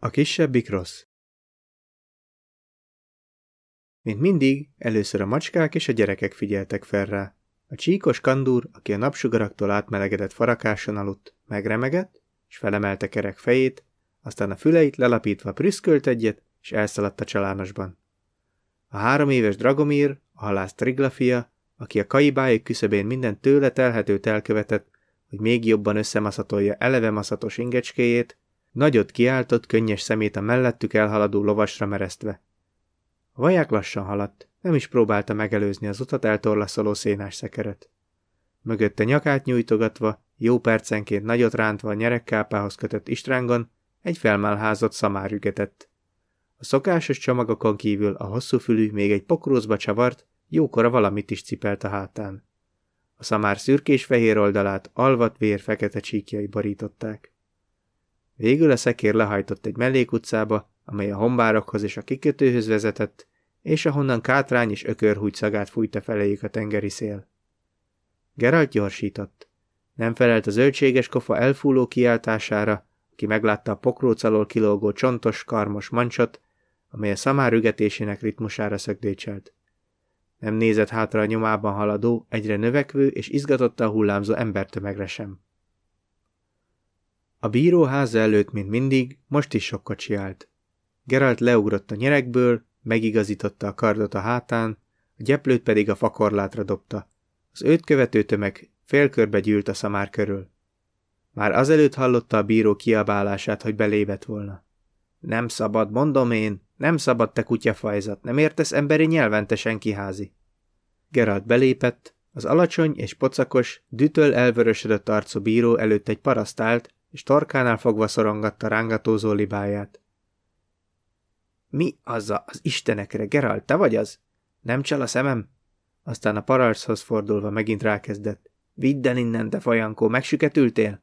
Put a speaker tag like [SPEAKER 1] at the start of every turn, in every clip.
[SPEAKER 1] A kisebbik rossz. Mint mindig, először a macskák és a gyerekek figyeltek fel rá. A csíkos kandúr, aki a napsugaraktól átmelegedett farakáson aludt, megremegett, és felemelte kerek fejét, aztán a füleit lelapítva prüszkölt egyet, és elszaladt a csalánosban. A három éves Dragomír, a halász Triglafia, aki a kaibáik küszöbén minden tőle telhetőt elkövetett, hogy még jobban összemaszatolja eleve maszatos ingecskéjét, nagyot kiáltott, könnyes szemét a mellettük elhaladó lovasra meresztve. A vaják lassan haladt, nem is próbálta megelőzni az utat eltorlaszoló szénás szekeret. Mögötte nyakát nyújtogatva, jó percenként nagyot rántva a nyerekkápához kötött istrángon, egy felmelházott szamár ügetett. A szokásos csomagokon kívül a hosszú fülű még egy pokrózba csavart, jókora valamit is cipelt a hátán. A szamár szürkés-fehér oldalát alvat vér fekete csíkjai borították. Végül a szekér lehajtott egy mellékutcába, amely a hombárokhoz és a kikötőhöz vezetett, és ahonnan kátrány és ökörhúgy szagát fújta feléjük a tengeri szél. Geralt gyorsított. Nem felelt a zöldséges kofa elfúló kiáltására, aki meglátta a pokróc alól kilógó csontos, karmos mancsot, amely a szamár ügetésének ritmusára szögdécselt. Nem nézett hátra a nyomában haladó, egyre növekvő és izgatottan hullámzó embertömegre sem. A bíró háza előtt, mint mindig, most is sok kocsi állt. Geralt leugrott a nyerekből, megigazította a kardot a hátán, a gyeplőt pedig a fakorlátra dobta. Az őt követő tömeg félkörbe gyűlt a szamár körül. Már azelőtt hallotta a bíró kiabálását, hogy belébett volna. Nem szabad, mondom én, nem szabad te kutyafajzat, nem értesz emberi nyelven, te senki házi. Geralt belépett, az alacsony és pocakos, dütöl elvörösödött arcú bíró előtt egy paraszt állt, és torkánál fogva szorongatta rángatózó libáját. Mi az a, az istenekre, Geralt, te vagy az? Nem csal a szemem? Aztán a pararchoz fordulva megint rákezdett. Vidd el innen, te fajankó, megsüketültél?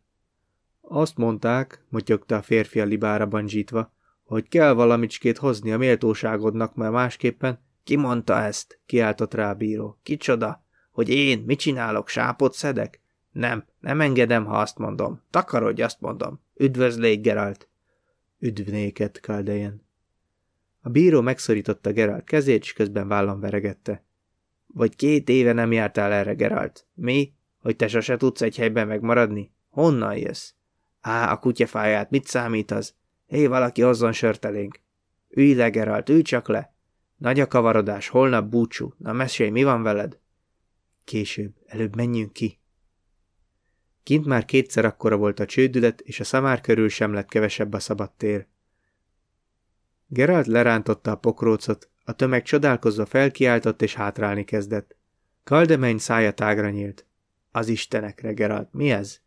[SPEAKER 1] Azt mondták, motyogta a férfi a libára banzsítva, hogy kell valamicskét hozni a méltóságodnak, mert másképpen ki mondta ezt? kiáltott rá a bíró. Kicsoda? Hogy én mit csinálok, sápot szedek? Nem, nem engedem, ha azt mondom. Takarodj, azt mondom. Üdvözlégy, Geralt! Üdv néked, Kaldejen! A bíró megszorította Geralt kezét, és közben vállam veregette. Vagy két éve nem jártál erre, Geralt. Mi? Hogy te sose tudsz egy helyben megmaradni? Honnan jössz? Á, a kutyafáját, mit számít az? Hé, valaki hozzon sörtelénk. Ülj le, Geralt, ülj csak le. Nagy a kavarodás, holnap búcsú. Na mesélj, mi van veled? Később, előbb menjünk ki. Kint már kétszer akkora volt a csődület, és a szamár körül sem lett kevesebb a szabad tér. Geralt lerántotta a pokrócot, a tömeg csodálkozva felkiáltott és hátrálni kezdett. Kaldemeny szája tágra nyílt. Az istenekre, Geralt, mi ez?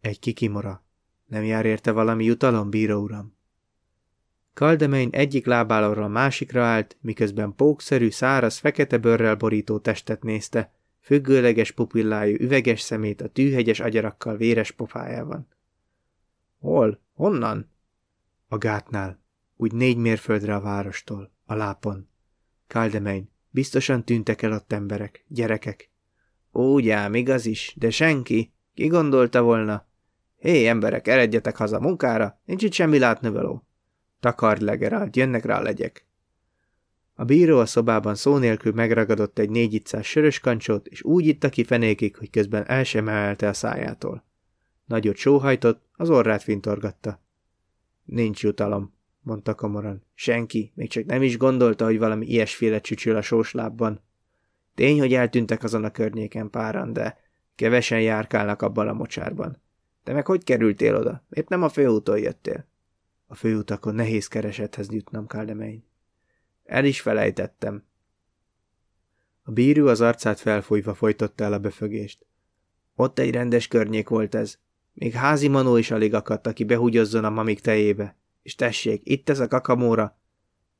[SPEAKER 1] Egy kikimora. Nem jár érte valami jutalom, bíró uram? Kaldemein egyik lábállóra a másikra állt, miközben pókszerű, száraz, fekete bőrrel borító testet nézte, függőleges pupillájú üveges szemét a tűhegyes agyarakkal véres pofájában. Hol? Honnan? A gátnál, úgy négy mérföldre a várostól, a lápon. Kaldemein, biztosan tűntek el ott emberek, gyerekek. Úgy ám, igaz is, de senki. Ki gondolta volna? Hé, emberek, eredjetek haza munkára, nincs itt semmi látnivaló. Takard le, jönnek rá legyek. A bíró a szobában szó nélkül megragadott egy négy iccás sörös kancsót, és úgy itta ki fenékig, hogy közben el sem emelte a szájától. Nagyot sóhajtott, az orrát fintorgatta. Nincs jutalom, mondta komoran. Senki, még csak nem is gondolta, hogy valami ilyesféle csücsül a sóslábban. Tény, hogy eltűntek azon a környéken páran, de kevesen járkálnak abban a mocsárban. Te meg hogy kerültél oda? Miért nem a főúton jöttél? A főutakon nehéz keresethez jutnom, Kaldemein. El is felejtettem. A bíró az arcát felfújva folytotta el a befögést. Ott egy rendes környék volt ez. Még házi manó is alig akadt, aki behugyozzon a mamik tejébe. És tessék, itt ez a kakamóra.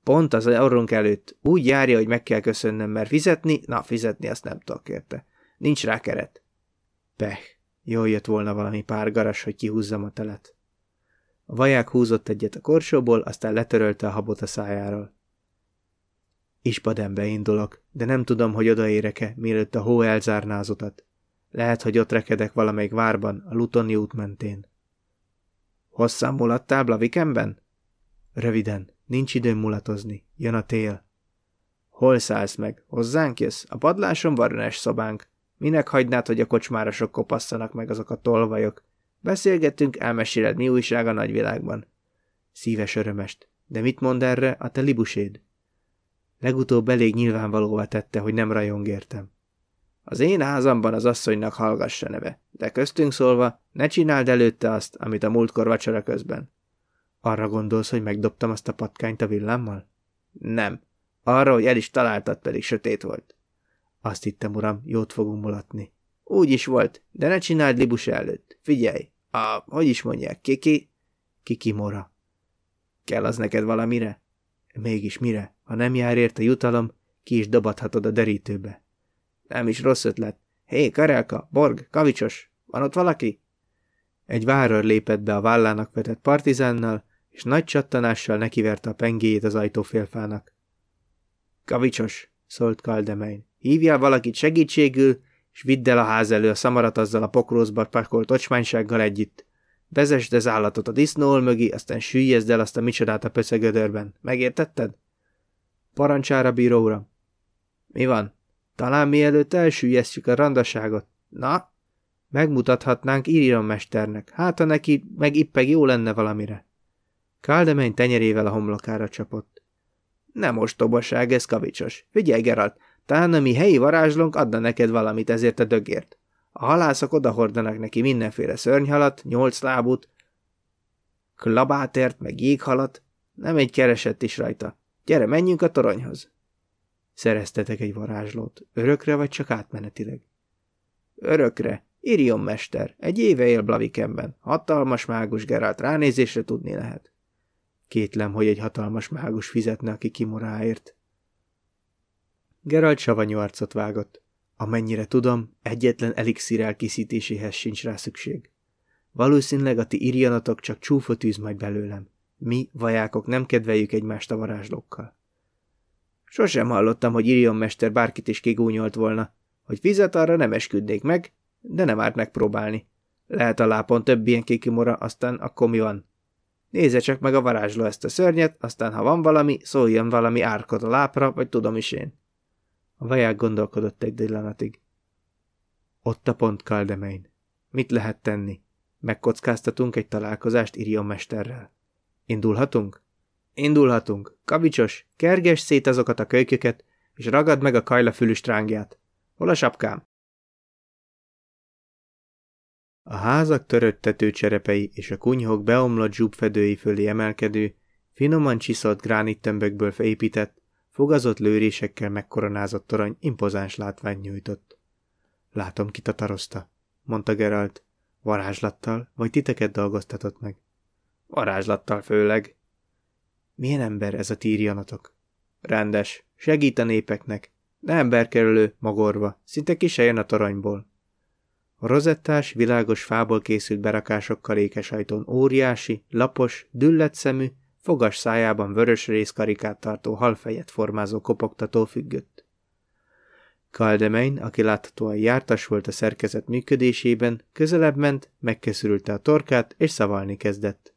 [SPEAKER 1] Pont az orrunk előtt. Úgy járja, hogy meg kell köszönnöm, mert fizetni, na fizetni azt nem tudok érte. Nincs rá keret. Peh, jól jött volna valami pár garas, hogy kihúzzam a telet. A vaják húzott egyet a korsóból, aztán letörölte a habot a szájáról. Ispadembe indulok, de nem tudom, hogy odaérek-e, mielőtt a hó elzárná az utat. Lehet, hogy ott rekedek valamelyik várban, a Lutoni út mentén. Hosszan muladtál Blavikemben? Röviden, nincs időm mulatozni, jön a tél. Hol szállsz meg? Hozzánk jössz? A padláson van szobánk. Minek hagynád, hogy a kocsmárosok kopasszanak meg azok a tolvajok? Beszélgettünk, elmeséled, mi újság a nagyvilágban. Szíves örömest. De mit mond erre a te libuséd? Legutóbb elég nyilvánvalóvá tette, hogy nem rajong értem. Az én házamban az asszonynak hallgassa neve, de köztünk szólva, ne csináld előtte azt, amit a múltkor vacsora közben. Arra gondolsz, hogy megdobtam azt a patkányt a villámmal? Nem. Arra, hogy el is találtad, pedig sötét volt. Azt hittem, uram, jót fogunk mulatni. Úgy is volt, de ne csináld libus előtt. Figyelj, a, hogy is mondják, kiki? Kiki mora. Kell az neked valamire? Mégis mire? Ha nem jár érte jutalom, ki is dobadhatod a derítőbe. Nem is rossz ötlet. Hé, Karelka, Borg, Kavicsos, van ott valaki? Egy várőr lépett be a vállának vetett partizánnal, és nagy csattanással nekiverte a pengéjét az ajtófélfának. Kavicsos, szólt Kaldemein, hívjál valakit segítségül, és vidd el a ház elő a szamarat azzal a pokrózba pakolt ocsmánysággal együtt. Vezesd az állatot a disznóol mögé, aztán süllyezd el azt a micsodát a pöcegödörben. Megértetted? Parancsára, bíró uram. Mi van? Talán mielőtt elsüllyesztjük a randaságot. Na? Megmutathatnánk Irion mesternek. Hát, ha neki meg ippeg jó lenne valamire. Káldemény tenyerével a homlokára csapott. Nem ostobaság, ez kavicsos. Figyelj, Geralt, talán a mi helyi varázslónk adna neked valamit ezért a dögért. A halászok odahordanak neki mindenféle szörnyhalat, nyolc lábút, klabátert, meg jéghalat. Nem egy keresett is rajta. Gyere, menjünk a toronyhoz. Szereztetek egy varázslót. Örökre vagy csak átmenetileg? Örökre. Irion mester. Egy éve él Blavikenben. Hatalmas mágus Gerált ránézésre tudni lehet. Kétlem, hogy egy hatalmas mágus fizetne, aki kimoráért. Geralt savanyú arcot vágott. Amennyire tudom, egyetlen elixír elkészítéséhez sincs rá szükség. Valószínűleg a ti irianatok csak csúfot űz majd belőlem. Mi, vajákok, nem kedveljük egymást a varázslókkal. Sosem hallottam, hogy Irion mester bárkit is kigúnyolt volna. Hogy fizet, arra nem esküdnék meg, de nem árt megpróbálni. Lehet a lápon több ilyen kikimora, aztán akkor mi van? Nézze csak meg a varázsló ezt a szörnyet, aztán ha van valami, szóljon valami árkot a lápra, vagy tudom is én. A vaják gondolkodott egy dillaнаtig. Ott a pont Kaldemein. Mit lehet tenni? Megkockáztatunk egy találkozást Irion mesterrel. Indulhatunk? Indulhatunk. Kavicsos, kerges szét azokat a kölyköket, és ragad meg a kajla fülüstrángját. Hol a sapkám? A házak törött tetőcserepei és a kunyhok beomlott zsúbfedői fölé emelkedő, finoman csiszolt gránittömbökből felépített, fogazott lőrésekkel megkoronázott torony impozáns látvány nyújtott. Látom, kitatarozta, mondta Geralt. Varázslattal, vagy titeket dolgoztatott meg? Varázslattal főleg. Milyen ember ez a tírjanatok? Rendes, segít a népeknek, de emberkerülő, magorva, szinte ki se jön a toronyból. A rozettás, világos fából készült berakásokkal ékes ajtón óriási, lapos, düllett szemű, fogas szájában vörös részkarikát tartó halfejet formázó kopogtató függött. Kaldemein, aki láthatóan jártas volt a szerkezet működésében, közelebb ment, megkeszürülte a torkát, és szavalni kezdett.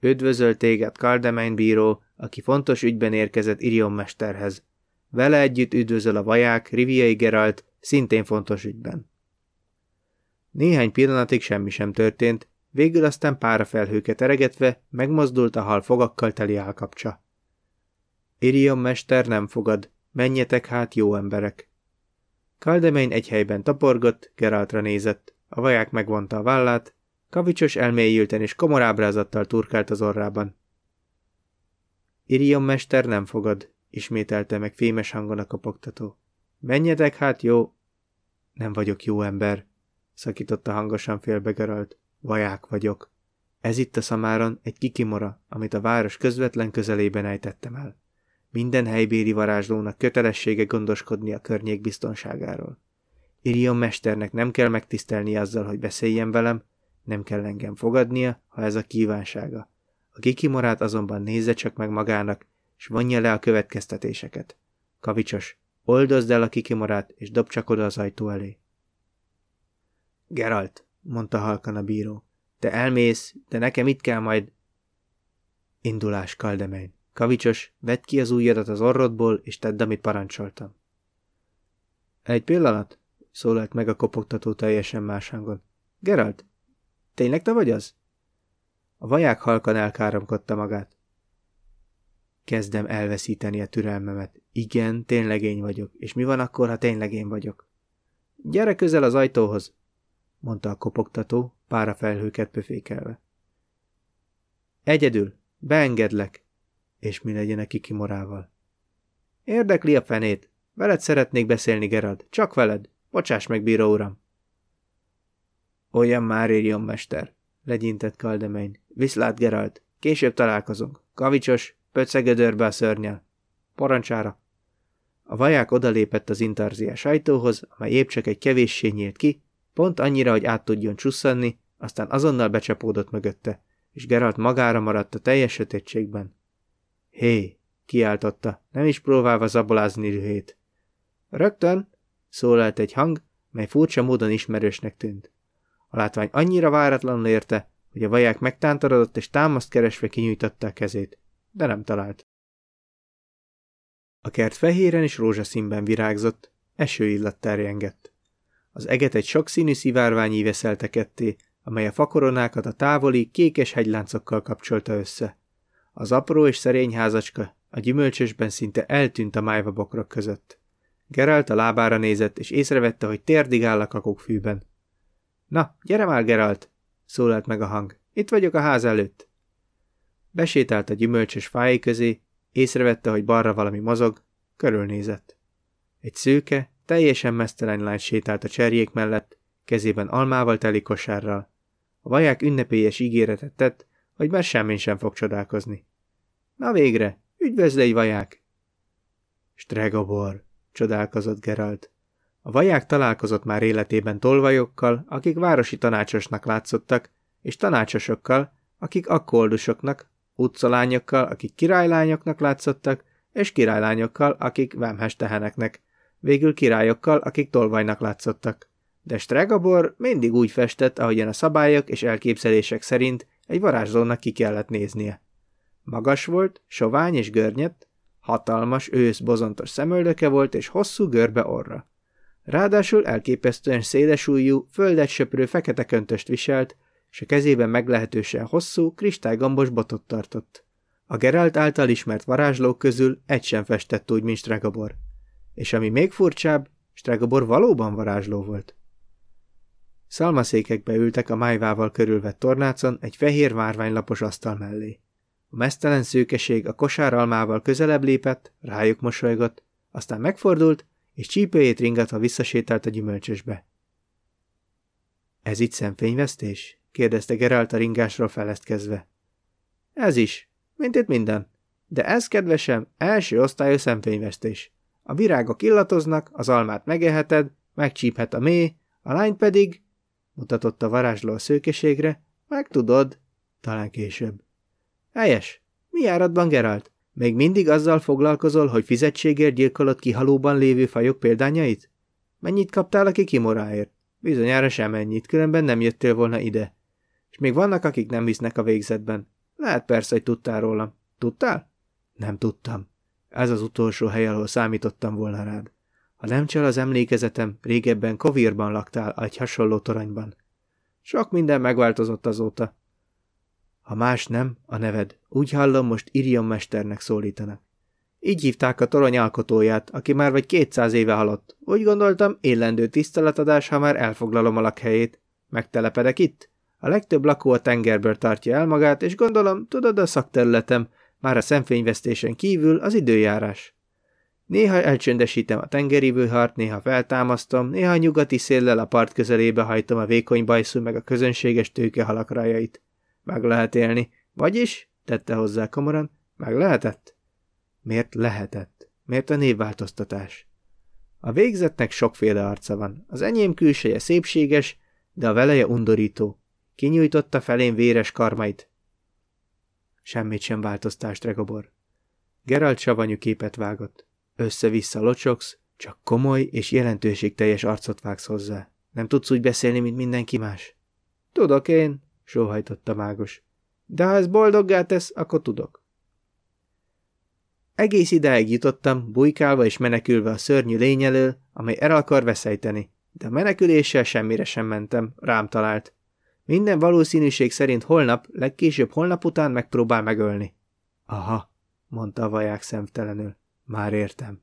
[SPEAKER 1] Üdvözöl téged, Kaldemein bíró, aki fontos ügyben érkezett Irion mesterhez. Vele együtt üdvözöl a vaják, Riviai Geralt, szintén fontos ügyben. Néhány pillanatig semmi sem történt, végül aztán felhőket eregetve megmozdult a hal fogakkal teli állkapcsa. Irion mester nem fogad, menjetek hát, jó emberek. Kaldemein egy helyben taporgott, Geraltra nézett, a vaják megvonta a vállát, Kavicsos elmélyülten és komor ábrázattal turkált az orrában. Irion mester nem fogad, ismételte meg fémes hangon a kopogtató. Menjetek hát, jó... Nem vagyok jó ember, szakította hangosan félbegeralt. Vaják vagyok. Ez itt a szamáron egy kikimora, amit a város közvetlen közelében ejtettem el. Minden helybéli varázslónak kötelessége gondoskodni a környék biztonságáról. Irion mesternek nem kell megtisztelni azzal, hogy beszéljen velem, nem kell engem fogadnia, ha ez a kívánsága. A kikimorát azonban nézze csak meg magának, és vonja le a következtetéseket. Kavicsos, oldozd el a kikimorát, és dob csak oda az ajtó elé. Geralt, mondta halkan a bíró, te elmész, de nekem itt kell majd... Indulás, Kaldemein. Kavicsos, vedd ki az ujjadat az orrodból, és tedd, amit parancsoltam. Egy pillanat, szólalt meg a kopogtató teljesen más hangon. Geralt, tényleg te vagy az? A vaják halkan elkáromkodta magát. Kezdem elveszíteni a türelmemet. Igen, tényleg én vagyok. És mi van akkor, ha tényleg én vagyok? Gyere közel az ajtóhoz, mondta a kopogtató, pára felhőket pöfékelve. Egyedül, beengedlek, és mi legyen neki kimorával. Érdekli a fenét. Veled szeretnék beszélni, Gerald. Csak veled. Bocsáss meg, bíró uram. Olyan már írjon, mester, legyintett Kaldemein. Viszlát, Gerald. Később találkozunk. Kavicsos, pöcegödörbe a szörnyel. Parancsára. A vaják odalépett az intarziás ajtóhoz, amely épp csak egy kevéssé nyílt ki, pont annyira, hogy át tudjon csusszanni, aztán azonnal becsapódott mögötte, és Geralt magára maradt a teljes sötétségben. Hé, kiáltotta, nem is próbálva zabolázni rühét. Rögtön, szólalt egy hang, mely furcsa módon ismerősnek tűnt. A látvány annyira váratlanul érte, hogy a vaják megtántorodott és támaszt keresve kinyújtotta a kezét, de nem talált. A kert fehéren és rózsaszínben virágzott, esőillat terjengett. Az eget egy sokszínű szivárvány íveszelte ketté, amely a fakoronákat a távoli, kékes hegyláncokkal kapcsolta össze. Az apró és szerény házacska a gyümölcsösben szinte eltűnt a májvabokrok között. Geralt a lábára nézett, és észrevette, hogy térdig áll a kakokkfűben. Na, gyere már, Geralt! szólalt meg a hang. Itt vagyok a ház előtt. Besétált a gyümölcsös fái közé, észrevette, hogy balra valami mozog, körülnézett. Egy szőke, teljesen mesztelen lány sétált a cserjék mellett, kezében almával teli kosárral. A vaják ünnepélyes ígéretet tett, hogy már semmin sem fog csodálkozni. Na végre, üdvözlőj, vaják! Stregobor, csodálkozott Geralt. A vaják találkozott már életében tolvajokkal, akik városi tanácsosnak látszottak, és tanácsosokkal, akik akkoldusoknak, utcalányokkal, akik királylányoknak látszottak, és királylányokkal, akik vámhes teheneknek, végül királyokkal, akik tolvajnak látszottak. De Stregobor mindig úgy festett, ahogyan a szabályok és elképzelések szerint egy varázslónak ki kellett néznie. Magas volt, sovány és görnyett, hatalmas, ősz, bozontos szemöldöke volt és hosszú görbe orra. Ráadásul elképesztően szélesúlyú, földet söprő fekete köntöst viselt, és a kezében meglehetősen hosszú, kristálygambos botot tartott. A Geralt által ismert varázslók közül egy sem festett úgy, mint Stregobor. És ami még furcsább, Stregobor valóban varázsló volt. Szalmaszékekbe ültek a májvával körülvett tornácon egy fehér márványlapos asztal mellé. A mesztelen szőkeség a kosáralmával közelebb lépett, rájuk mosolygott, aztán megfordult, és csípőjét ringatva visszasétált a gyümölcsösbe. Ez itt szemfényvesztés? kérdezte Geralt a ringásról felesztkezve. Ez is, mint itt minden. De ez, kedvesem, első osztályú szemfényvesztés. A virágok illatoznak, az almát megeheted, megcsíphet a mély, a lány pedig, mutatott a varázsló a szőkeségre, meg tudod, talán később. Helyes. Mi áradban, Geralt? Még mindig azzal foglalkozol, hogy fizetségért gyilkolod kihalóban lévő fajok példányait? Mennyit kaptál a kikimoráért? Bizonyára sem ennyit, különben nem jöttél volna ide. És még vannak, akik nem hisznek a végzetben. Lehet persze, hogy tudtál rólam. Tudtál? Nem tudtam. Ez az utolsó hely, ahol számítottam volna rád. Ha nem csal az emlékezetem, régebben Kovírban laktál egy hasonló toronyban. Sok minden megváltozott azóta. Ha más nem, a neved. Úgy hallom, most Irion mesternek szólítanak. Így hívták a torony alkotóját, aki már vagy kétszáz éve halott. Úgy gondoltam, élendő tiszteletadás, ha már elfoglalom a lakhelyét. Megtelepedek itt? A legtöbb lakó a tengerből tartja el magát, és gondolom, tudod a szakterületem, már a szemfényvesztésen kívül az időjárás. Néha elcsöndesítem a tengeri vőhart, néha feltámasztom, néha a nyugati széllel a part közelébe hajtom a vékony bajszú meg a közönséges tőkehalak rajait. Meg lehet élni. Vagyis, tette hozzá komoran, meg lehetett? Miért lehetett? Miért a névváltoztatás? A végzetnek sokféle arca van. Az enyém külseje szépséges, de a veleje undorító. Kinyújtotta felén véres karmait. Semmit sem változtál, Stregobor. Geralt savanyú képet vágott. Össze-vissza locsogsz, csak komoly és jelentőségteljes arcot vágsz hozzá. Nem tudsz úgy beszélni, mint mindenki más? Tudok én, sóhajtotta mágos. De ha ez boldoggá tesz, akkor tudok. Egész ideig jutottam, bujkálva és menekülve a szörnyű lény elől, amely el akar veszejteni, de a meneküléssel semmire sem mentem, rám talált. Minden valószínűség szerint holnap, legkésőbb holnap után megpróbál megölni. Aha, mondta a vaják szemtelenül. Már értem.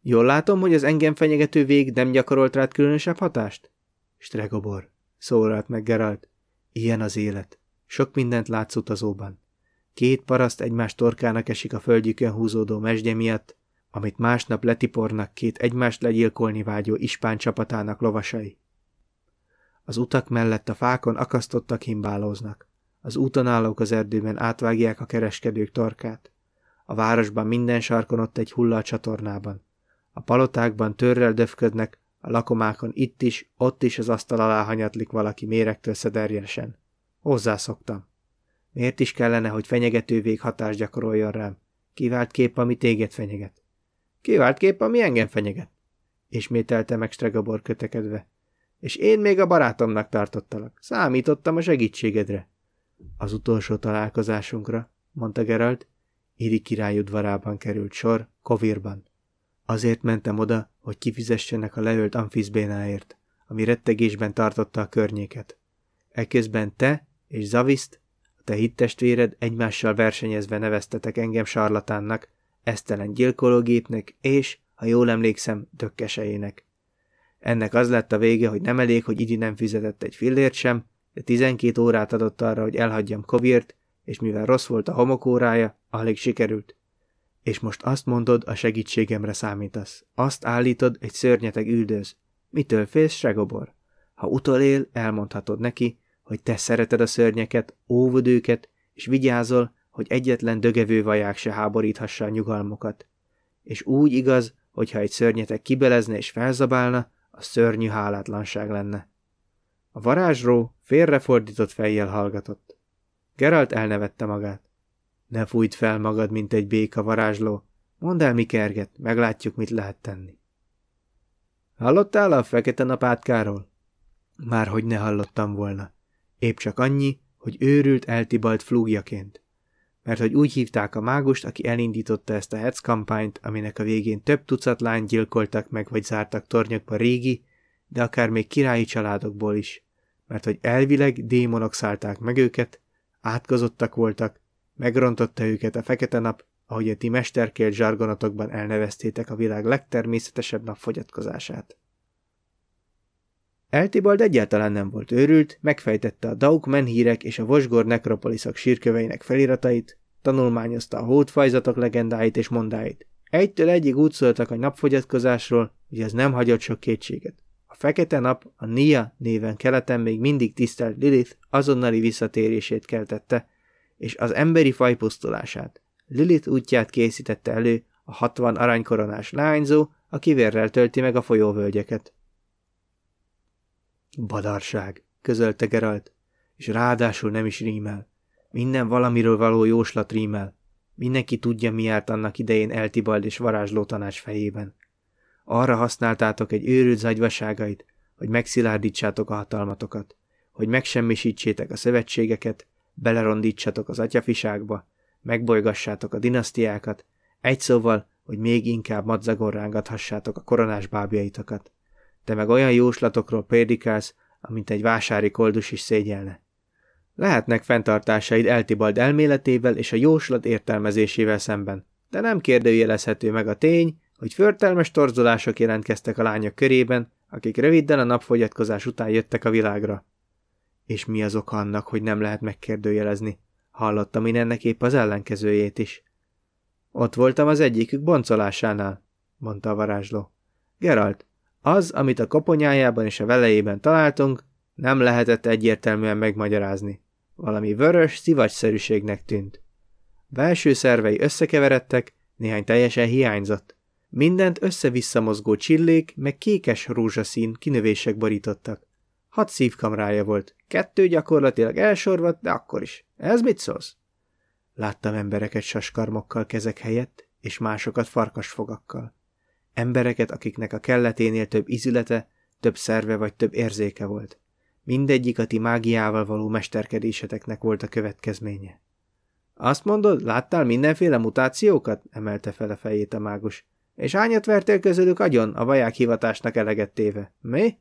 [SPEAKER 1] Jól látom, hogy az engem fenyegető vég nem gyakorolt rád különösebb hatást? Stregobor, szólalt meg Geralt. Ilyen az élet. Sok mindent látsz utazóban. Két paraszt egymás torkának esik a földjükön húzódó mesdje miatt, amit másnap letipornak két egymást legyilkolni vágyó ispán csapatának lovasai. Az utak mellett a fákon akasztottak himbálóznak. Az úton állók az erdőben átvágják a kereskedők torkát. A városban minden sarkon ott egy hulla a csatornában. A palotákban törrel döfködnek, a lakomákon itt is, ott is az asztal alá hanyatlik valaki méregtől szederjesen. Hozzászoktam. Miért is kellene, hogy fenyegető vég hatást gyakoroljon rám? Kivált kép, ami téged fenyeget. Kivált kép, ami engem fenyeget. Ismételte meg Stregabor kötekedve. És én még a barátomnak tartottalak. Számítottam a segítségedre. Az utolsó találkozásunkra, mondta Geralt, Iri király udvarában került sor, Kovirban. Azért mentem oda, hogy kifizessenek a leölt amfizbénáért, ami rettegésben tartotta a környéket. Eközben te és Zaviszt, a te hittestvéred egymással versenyezve neveztetek engem sarlatánnak, esztelen gyilkológépnek és, ha jól emlékszem, dökkesejének. Ennek az lett a vége, hogy nem elég, hogy Idi nem fizetett egy fillért sem, de 12 órát adott arra, hogy elhagyjam Kovirt, és mivel rossz volt a homokórája, alig sikerült. És most azt mondod, a segítségemre számítasz. Azt állítod, egy szörnyeteg üldöz. Mitől félsz, Segobor? Ha utolél, elmondhatod neki, hogy te szereted a szörnyeket, óvod őket, és vigyázol, hogy egyetlen dögevő vaják se háboríthassa a nyugalmukat. És úgy igaz, hogyha egy szörnyetek kibelezne és felzabálna, a szörnyű hálátlanság lenne. A varázsró félrefordított fejjel hallgatott. Geralt elnevette magát. Ne fújt fel magad, mint egy béka varázsló. Mondd el, mi kerget, meglátjuk, mit lehet tenni. Hallottál a fekete napátkáról? Már hogy ne hallottam volna. Épp csak annyi, hogy őrült eltibalt flúgjaként. Mert hogy úgy hívták a mágust, aki elindította ezt a hetz kampányt, aminek a végén több tucat lány gyilkoltak meg vagy zártak tornyokba régi, de akár még királyi családokból is. Mert hogy elvileg démonok szállták meg őket, átkozottak voltak, megrontotta őket a fekete nap, ahogy a ti mesterkélt zsargonatokban elneveztétek a világ legtermészetesebb napfogyatkozását. Eltibald egyáltalán nem volt őrült, megfejtette a Dauk menhírek és a Vosgor nekropoliszok sírköveinek feliratait, tanulmányozta a hódfajzatok legendáit és mondáit. Egytől egyig úgy szóltak a napfogyatkozásról, hogy ez nem hagyott sok kétséget. A fekete nap, a Nia néven keleten még mindig tisztelt Lilith azonnali visszatérését keltette, és az emberi faj pusztulását. Lilith útját készítette elő a hatvan aranykoronás lányzó, aki vérrel tölti meg a folyóvölgyeket. Badarság, közölte Geralt, és ráadásul nem is rímel. Minden valamiről való jóslat rímel. Mindenki tudja, mi járt annak idején Eltibald és varázsló tanács fejében. Arra használtátok egy őrült zagyvaságait, hogy megszilárdítsátok a hatalmatokat, hogy megsemmisítsétek a szövetségeket, belerondítsatok az atyafiságba, megbolygassátok a dinasztiákat, egy szóval, hogy még inkább madzagon rángathassátok a koronás bábjaitokat. Te meg olyan jóslatokról prédikálsz, amint egy vásári koldus is szégyelne. Lehetnek fenntartásaid Eltibald elméletével és a jóslat értelmezésével szemben, de nem kérdőjelezhető meg a tény, hogy förtelmes torzulások jelentkeztek a lányok körében, akik röviddel a napfogyatkozás után jöttek a világra. És mi az oka annak, hogy nem lehet megkérdőjelezni? Hallottam én ennek épp az ellenkezőjét is. Ott voltam az egyikük boncolásánál, mondta a varázsló. Geralt, az, amit a koponyájában és a velejében találtunk, nem lehetett egyértelműen megmagyarázni. Valami vörös, szivacsszerűségnek tűnt. Belső szervei összekeveredtek, néhány teljesen hiányzott. Mindent össze-vissza mozgó csillék, meg kékes rózsaszín kinövések borítottak. Hat szívkamrája volt, kettő gyakorlatilag elsorvadt, de akkor is. Ez mit szólsz? Láttam embereket saskarmokkal kezek helyett, és másokat farkasfogakkal. Embereket, akiknek a kelleténél több izülete, több szerve vagy több érzéke volt. Mindegyik a ti mágiával való mesterkedéseteknek volt a következménye. Azt mondod, láttál mindenféle mutációkat? emelte fel a fejét a mágus. És hányat vertél közülük agyon a vaják hivatásnak eleget téve? Mi?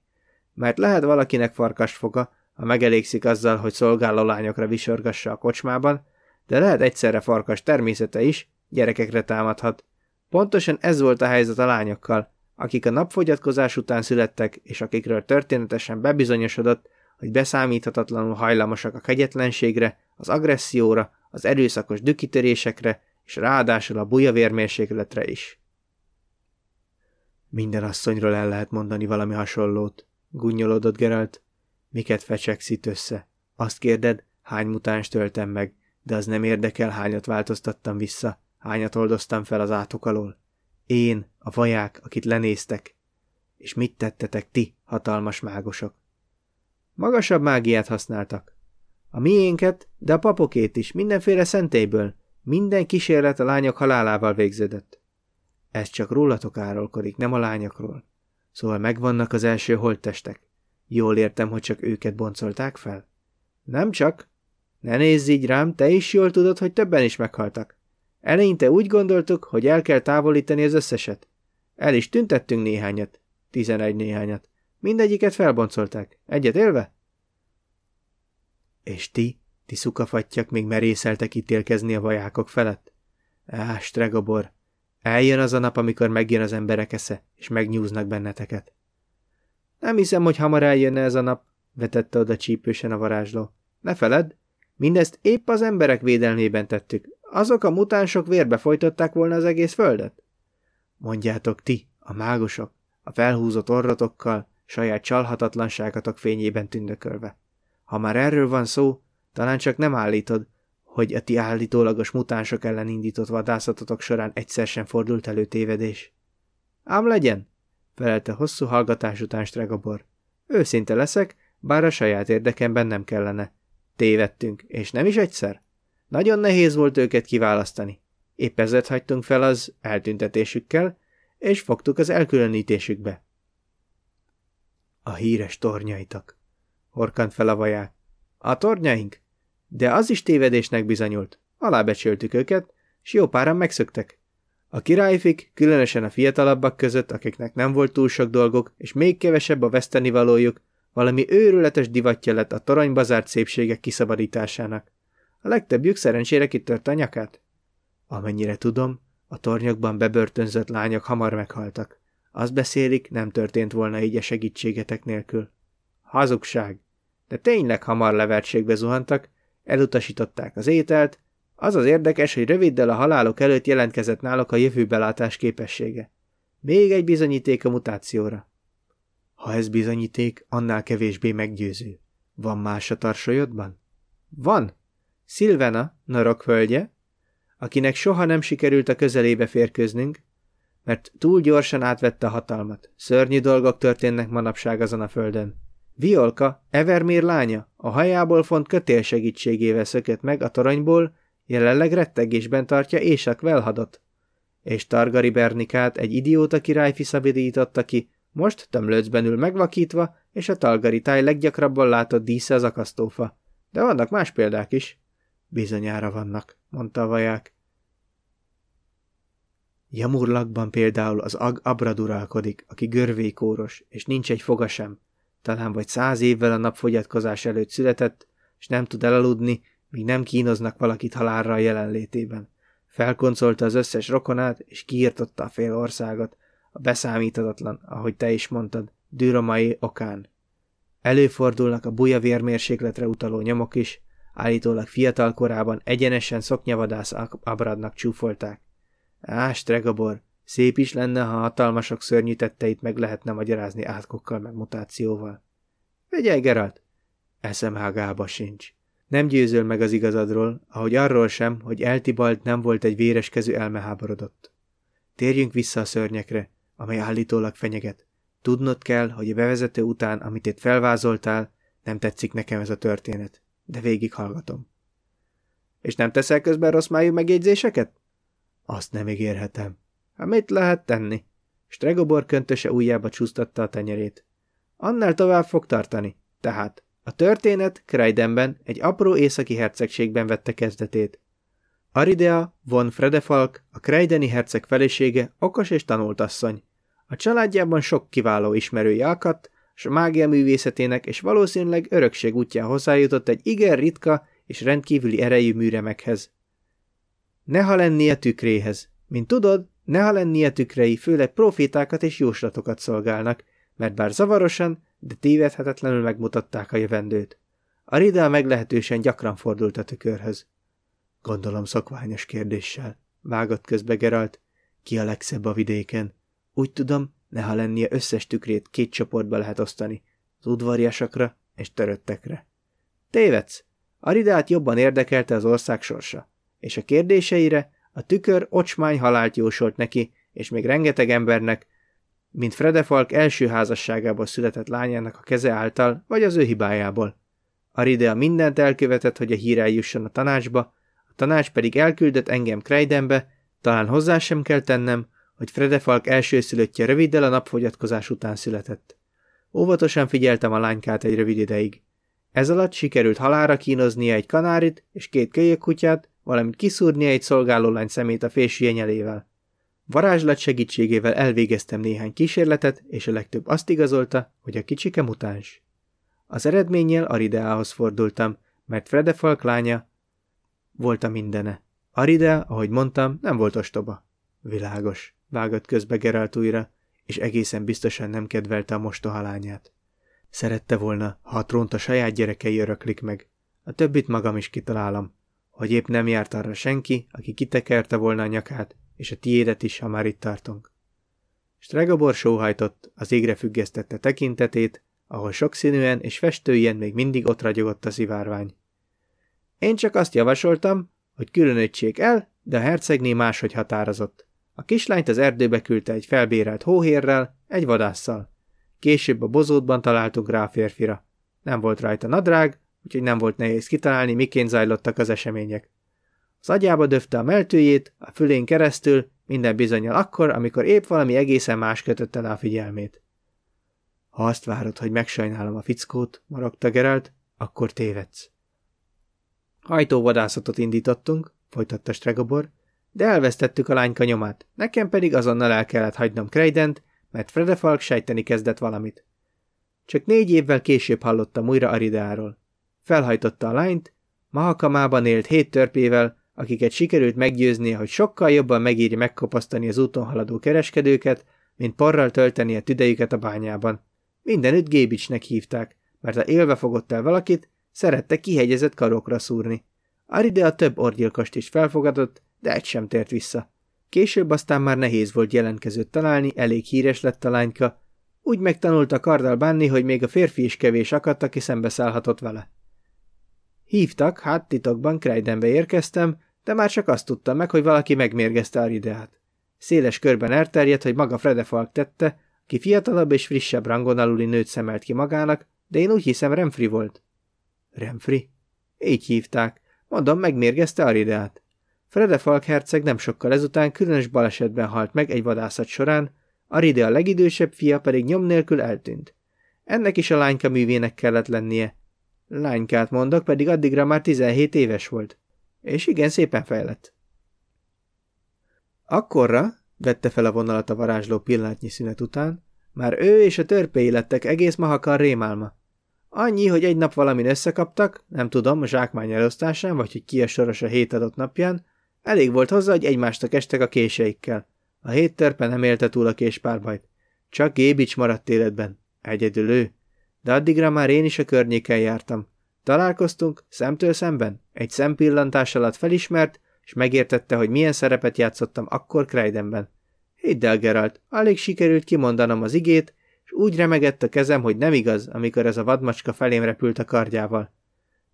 [SPEAKER 1] Mert lehet valakinek farkas foga, ha megelégszik azzal, hogy szolgáló lányokra visorgassa a kocsmában, de lehet egyszerre farkas természete is, gyerekekre támadhat. Pontosan ez volt a helyzet a lányokkal, akik a napfogyatkozás után születtek, és akikről történetesen bebizonyosodott, hogy beszámíthatatlanul hajlamosak a kegyetlenségre, az agresszióra, az erőszakos dükitörésekre, és ráadásul a bujavérmérsékletre is. Minden asszonyról el lehet mondani valami hasonlót, gúnyolódott Geralt. Miket fecsekszít össze? Azt kérded, hány mutáns töltem meg, de az nem érdekel, hányat változtattam vissza, hányat oldoztam fel az átok alól. Én, a vaják, akit lenéztek. És mit tettetek ti, hatalmas mágosok? Magasabb mágiát használtak. A miénket, de a papokét is, mindenféle szentélyből. Minden kísérlet a lányok halálával végződött. Ez csak rólatok árulkodik, nem a lányokról. Szóval megvannak az első holttestek. Jól értem, hogy csak őket boncolták fel? Nem csak. Ne nézz így rám, te is jól tudod, hogy többen is meghaltak. Eleinte úgy gondoltuk, hogy el kell távolítani az összeset. El is tüntettünk néhányat. Tizenegy néhányat. Mindegyiket felboncolták. Egyet élve? És ti, ti szukafatjak még merészeltek ítélkezni a vajákok felett? Á, Stregobor, eljön az a nap, amikor megjön az emberek esze, és megnyúznak benneteket. Nem hiszem, hogy hamar eljönne ez a nap, vetette oda csípősen a varázsló. Ne feledd, mindezt épp az emberek védelmében tettük. Azok a mutánsok vérbe folytották volna az egész földet? Mondjátok ti, a mágosok, a felhúzott orrotokkal, saját csalhatatlanságatok fényében tündökölve. Ha már erről van szó, talán csak nem állítod, hogy a ti állítólagos mutánsok ellen indított vadászatotok során egyszer sem fordult elő tévedés. Ám legyen, felelte hosszú hallgatás után Stregobor. Őszinte leszek, bár a saját érdekemben nem kellene. Tévedtünk, és nem is egyszer. Nagyon nehéz volt őket kiválasztani. Épp ezért hagytunk fel az eltüntetésükkel, és fogtuk az elkülönítésükbe. A híres tornyaitak horkant fel a vaják. A tornyaink? De az is tévedésnek bizonyult. Alábecsültük őket, s jó páran megszöktek. A királyfik, különösen a fiatalabbak között, akiknek nem volt túl sok dolgok, és még kevesebb a vesztenivalójuk, valami őrületes divatja lett a toronyba zárt szépségek kiszabadításának. A legtöbbjük szerencsére kitört a nyakát. Amennyire tudom, a tornyokban bebörtönzött lányok hamar meghaltak. Azt beszélik, nem történt volna így a segítségetek nélkül. Hazugság. De tényleg hamar levertségbe zuhantak, elutasították az ételt, az az érdekes, hogy röviddel a halálok előtt jelentkezett náluk a jövőbelátás képessége. Még egy bizonyíték a mutációra. Ha ez bizonyíték, annál kevésbé meggyőző. Van más a tarsolyodban? Van. Szilvena, narok hölgye, akinek soha nem sikerült a közelébe férkőznünk, mert túl gyorsan átvette a hatalmat. Szörnyű dolgok történnek manapság azon a földön. Violka, Evermér lánya, a hajából font kötél segítségével szökött meg a toronyból, jelenleg rettegésben tartja Ésak Velhadot. És Targari Bernikát egy idióta királyfi szabadította ki, most tömlőcben ül megvakítva, és a Talgari táj leggyakrabban látott dísze az akasztófa. De vannak más példák is. Bizonyára vannak, mondta a vaják. Jamurlakban például az Ag Abra uralkodik, aki görvékóros, és nincs egy foga sem talán vagy száz évvel a napfogyatkozás előtt született, és nem tud elaludni, míg nem kínoznak valakit halálra a jelenlétében. Felkoncolta az összes rokonát, és kiirtotta a fél országot, a beszámíthatatlan, ahogy te is mondtad, dűromai okán. Előfordulnak a buja vérmérsékletre utaló nyomok is, állítólag fiatal korában egyenesen szoknyavadász abradnak csúfolták. Á, Stregobor, Szép is lenne, ha hatalmasok szörnyű tetteit meg lehetne magyarázni átkokkal meg mutációval. Vegyelj, Geralt! Eszem hágába sincs. Nem győzöl meg az igazadról, ahogy arról sem, hogy Eltibald nem volt egy véres kezű elmeháborodott. Térjünk vissza a szörnyekre, amely állítólag fenyeget. Tudnod kell, hogy a bevezető után, amit itt felvázoltál, nem tetszik nekem ez a történet, de végig hallgatom. És nem teszel közben rossz májú megjegyzéseket? Azt nem ígérhetem. Hát mit lehet tenni? Stregobor köntöse ujjába csúsztatta a tenyerét. Annál tovább fog tartani. Tehát, A történet Kreidenben, egy apró északi hercegségben vette kezdetét. Aridea von Fredefalk, a Kreideni herceg felesége, okos és tanult asszony. A családjában sok kiváló ismerője akadt, s mágia művészetének és valószínűleg örökség útján hozzájutott egy igen ritka és rendkívüli erejű műremekhez. Neha lennie tükréhez. Mint tudod, neha lennie tükrei főleg profétákat és jóslatokat szolgálnak, mert bár zavarosan, de tévedhetetlenül megmutatták a jövendőt. A Ridel meglehetősen gyakran fordult a tükörhöz. Gondolom szokványos kérdéssel. Vágott közbe Geralt. Ki a legszebb a vidéken? Úgy tudom, neha lennie összes tükrét két csoportba lehet osztani. Az udvariasakra és töröttekre. Tévedsz! Aridát jobban érdekelte az ország sorsa, és a kérdéseire a tükör ocsmány halált jósolt neki, és még rengeteg embernek, mint Fredefalk első házasságából született lányának a keze által, vagy az ő hibájából. Aridea mindent elkövetett, hogy a hír eljusson a tanácsba, a tanács pedig elküldött engem Kreidenbe, talán hozzá sem kell tennem, hogy Fredefalk elsőszülöttje röviddel a napfogyatkozás után született. Óvatosan figyeltem a lánykát egy rövid ideig. Ez alatt sikerült halára kínoznia egy kanárit és két kölyökkutyát, valamint kiszúrnia egy szolgálólány szemét a fésű nyelével. Varázslat segítségével elvégeztem néhány kísérletet, és a legtöbb azt igazolta, hogy a kicsike mutáns. Az eredménnyel Arideához fordultam, mert Fredefalk lánya volt a mindene. Aridea, ahogy mondtam, nem volt ostoba. Világos, vágott közbe Geralt újra, és egészen biztosan nem kedvelte a mostoha lányát. Szerette volna, ha a trónt a saját gyerekei öröklik meg. A többit magam is kitalálom, hogy épp nem járt arra senki, aki kitekerte volna a nyakát, és a tiédet is, ha már itt tartunk. Stregobor sóhajtott, az égre függesztette tekintetét, ahol sokszínűen és festőjen még mindig ott ragyogott a szivárvány. Én csak azt javasoltam, hogy különössék el, de a hercegné máshogy határozott. A kislányt az erdőbe küldte egy felbérelt hóhérrel, egy vadásszal. Később a bozótban találtunk rá a férfira. Nem volt rajta nadrág, úgyhogy nem volt nehéz kitalálni, miként zajlottak az események. Az agyába döfte a meltőjét, a fülén keresztül, minden bizonyal akkor, amikor épp valami egészen más kötötte le a figyelmét. Ha azt várod, hogy megsajnálom a fickót, marogta Geralt, akkor tévedsz. Hajtóvadászatot indítottunk, folytatta Stregobor, de elvesztettük a lányka nyomát, nekem pedig azonnal el kellett hagynom Kreident, mert Fredefalk sejteni kezdett valamit. Csak négy évvel később hallottam újra Aridáról. Felhajtotta a lányt, Mahakamában élt hét törpével, akiket sikerült meggyőznie, hogy sokkal jobban megéri megkopasztani az úton haladó kereskedőket, mint porral tölteni a tüdejüket a bányában. Mindenütt Gébicsnek hívták, mert ha élve fogott el valakit, szerette kihegyezett karokra szúrni. Aridea több orgyilkost is felfogadott, de egy sem tért vissza. Később aztán már nehéz volt jelentkezőt találni, elég híres lett a lányka. Úgy megtanulta kardal bánni, hogy még a férfi is kevés akadt, aki szembeszállhatott vele. Hívtak, hát titokban Kreidenbe érkeztem, de már csak azt tudtam meg, hogy valaki megmérgezte Arideát. Széles körben elterjedt, hogy maga Fredefalk tette, ki fiatalabb és frissebb rangon aluli nőt szemelt ki magának, de én úgy hiszem Remfri volt. Remfri? Így hívták. Mondom, megmérgezte Arideát. Fredefalk herceg nem sokkal ezután különös balesetben halt meg egy vadászat során, Aride a legidősebb fia pedig nyom nélkül eltűnt. Ennek is a lányka művének kellett lennie. Lánykát mondok, pedig addigra már 17 éves volt. És igen, szépen fejlett. Akkorra, vette fel a vonalat a varázsló pillanatnyi szünet után, már ő és a törpéi lettek egész mahakar rémálma. Annyi, hogy egy nap valamin összekaptak, nem tudom, a zsákmány elosztásán, vagy hogy ki a soros a hét adott napján, elég volt hozzá, hogy egymástak estek a késeikkel. A hét törpe nem élte túl a késpárbajt. Csak Gébics maradt életben. Egyedül ő. De addigra már én is a környéken jártam. Találkoztunk, szemtől szemben, egy szempillantás alatt felismert, és megértette, hogy milyen szerepet játszottam akkor Kreidenben. Hidd el, Geralt, alig sikerült kimondanom az igét, és úgy remegett a kezem, hogy nem igaz, amikor ez a vadmacska felém repült a kardjával.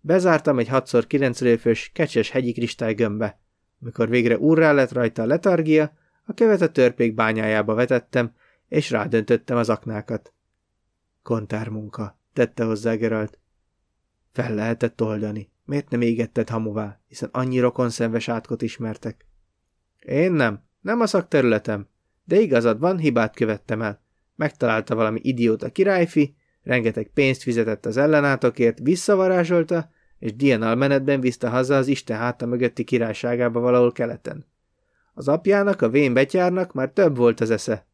[SPEAKER 1] Bezártam egy 6x9 lőfős, kecses hegyi kristály Amikor végre úrrá lett rajta a letargia, a követ a törpék bányájába vetettem, és rádöntöttem az aknákat. Kontár munka, tette hozzá Geralt. Fel lehetett oldani. Miért nem égetted hamuvá, hiszen annyi rokonszenves átkot ismertek? Én nem. Nem a szakterületem. De igazad van, hibát követtem el. Megtalálta valami idióta királyfi, rengeteg pénzt fizetett az ellenátokért, visszavarázsolta, és Dianal menetben viszte haza az Isten háta mögötti királyságába valahol keleten. Az apjának, a vén betyárnak már több volt az esze.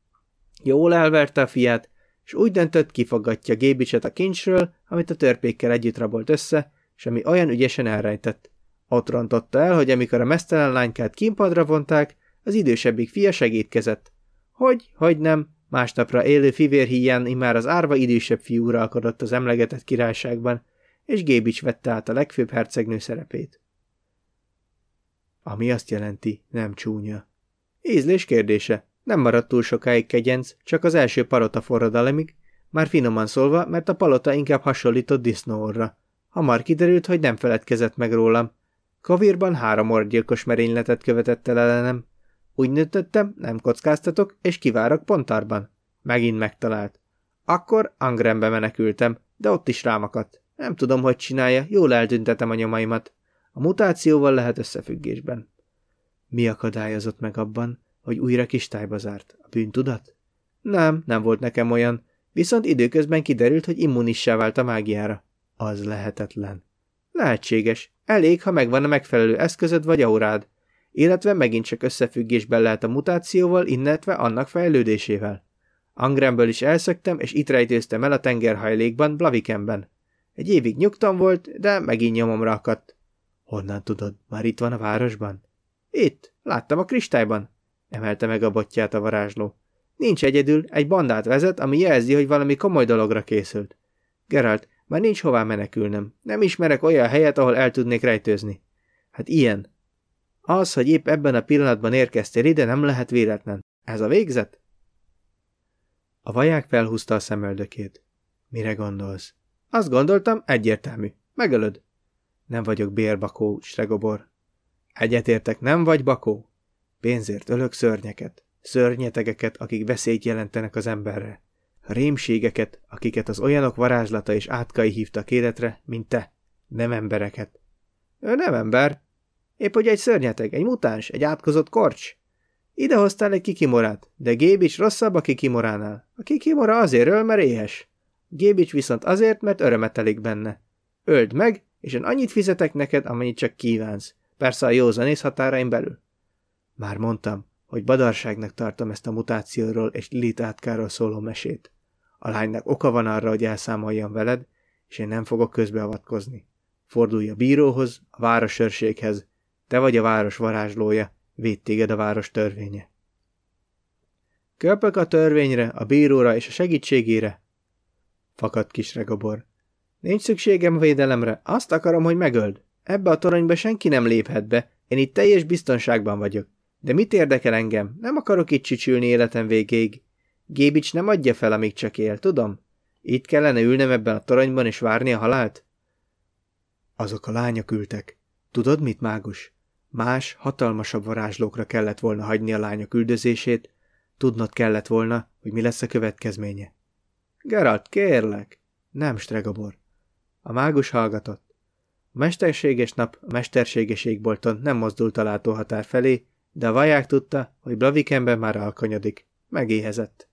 [SPEAKER 1] Jól elverte a fiát, és úgy döntött, kifogatja Gébicset a kincsről, amit a törpékkel együtt rabolt össze, és ami olyan ügyesen elrejtett. Ott rontotta el, hogy amikor a mesztelen lánykát kínpadra vonták, az idősebbik fia segítkezett. Hogy, hogy nem, másnapra élő fivér híján immár az árva idősebb fiú uralkodott az emlegetett királyságban, és Gébics vette át a legfőbb hercegnő szerepét. Ami azt jelenti, nem csúnya. Ízlés kérdése. Nem maradt túl sokáig kegyenc, csak az első palota forradalomig, már finoman szólva, mert a palota inkább hasonlított disznóorra. Hamar kiderült, hogy nem feledkezett meg rólam. Kavírban három orgyilkos merényletet követett el ellenem. Úgy nőttettem, nem kockáztatok, és kivárok pontárban. Megint megtalált. Akkor Angrembe menekültem, de ott is rámakat. Nem tudom, hogy csinálja, jól eltüntetem a nyomaimat. A mutációval lehet összefüggésben. Mi akadályozott meg abban, hogy újra kistájba zárt? A bűntudat? Nem, nem volt nekem olyan. Viszont időközben kiderült, hogy immunissá vált a mágiára. Az lehetetlen. Lehetséges. Elég, ha megvan a megfelelő eszközöd vagy aurád. Illetve megint csak összefüggésben lehet a mutációval, illetve annak fejlődésével. Angremből is elszöktem, és itt rejtőztem el a tengerhajlékban, Blavikenben. Egy évig nyugtam volt, de megint nyomomra akadt. Honnan tudod, már itt van a városban? Itt, láttam a kristályban, emelte meg a botját a varázsló. Nincs egyedül, egy bandát vezet, ami jelzi, hogy valami komoly dologra készült. Geralt, már nincs hová menekülnöm. Nem ismerek olyan helyet, ahol el tudnék rejtőzni. Hát ilyen. Az, hogy épp ebben a pillanatban érkeztél ide, nem lehet véletlen. Ez a végzet? A vaják felhúzta a szemöldökét. Mire gondolsz? Azt gondoltam, egyértelmű. Megölöd. Nem vagyok bérbakó, Stregobor. Egyetértek, nem vagy bakó? Pénzért ölök szörnyeket. Szörnyetegeket, akik veszélyt jelentenek az emberre. Rémségeket, akiket az olyanok varázslata és átkai hívtak életre, mint te. Nem embereket. Ő nem ember. Épp hogy egy szörnyeteg, egy mutáns, egy átkozott korcs. Ide hoztál egy kikimorát, de Gébics rosszabb a kikimoránál. A kikimora azért öl, mert éhes. Gébics viszont azért, mert örömet elik benne. Öld meg, és én annyit fizetek neked, amennyit csak kívánsz. Persze a józanész határaim belül. Már mondtam, hogy badarságnak tartom ezt a mutációról és litátkáról szóló mesét. A lánynak oka van arra, hogy elszámoljam veled, és én nem fogok közbeavatkozni. Fordulj a bíróhoz, a városőrséghez, te vagy a város varázslója, véd téged a város törvénye. Köpök a törvényre, a bíróra és a segítségére. Fakadt kis regabor. Nincs szükségem védelemre, azt akarom, hogy megöld. Ebbe a toronyba senki nem léphet be, én itt teljes biztonságban vagyok. De mit érdekel engem? Nem akarok itt csücsülni életem végéig. Gébics nem adja fel, amíg csak él, tudom? Itt kellene ülnem ebben a toronyban és várni a halált? Azok a lányok ültek. Tudod mit, mágus? Más, hatalmasabb varázslókra kellett volna hagyni a lányok üldözését, tudnod kellett volna, hogy mi lesz a következménye. Geralt, kérlek! Nem, Stregobor. A mágus hallgatott. A mesterséges nap a mesterséges égbolton nem mozdult a látóhatár felé, de a vaják tudta, hogy Blavikenben már alkonyodik. Megéhezett.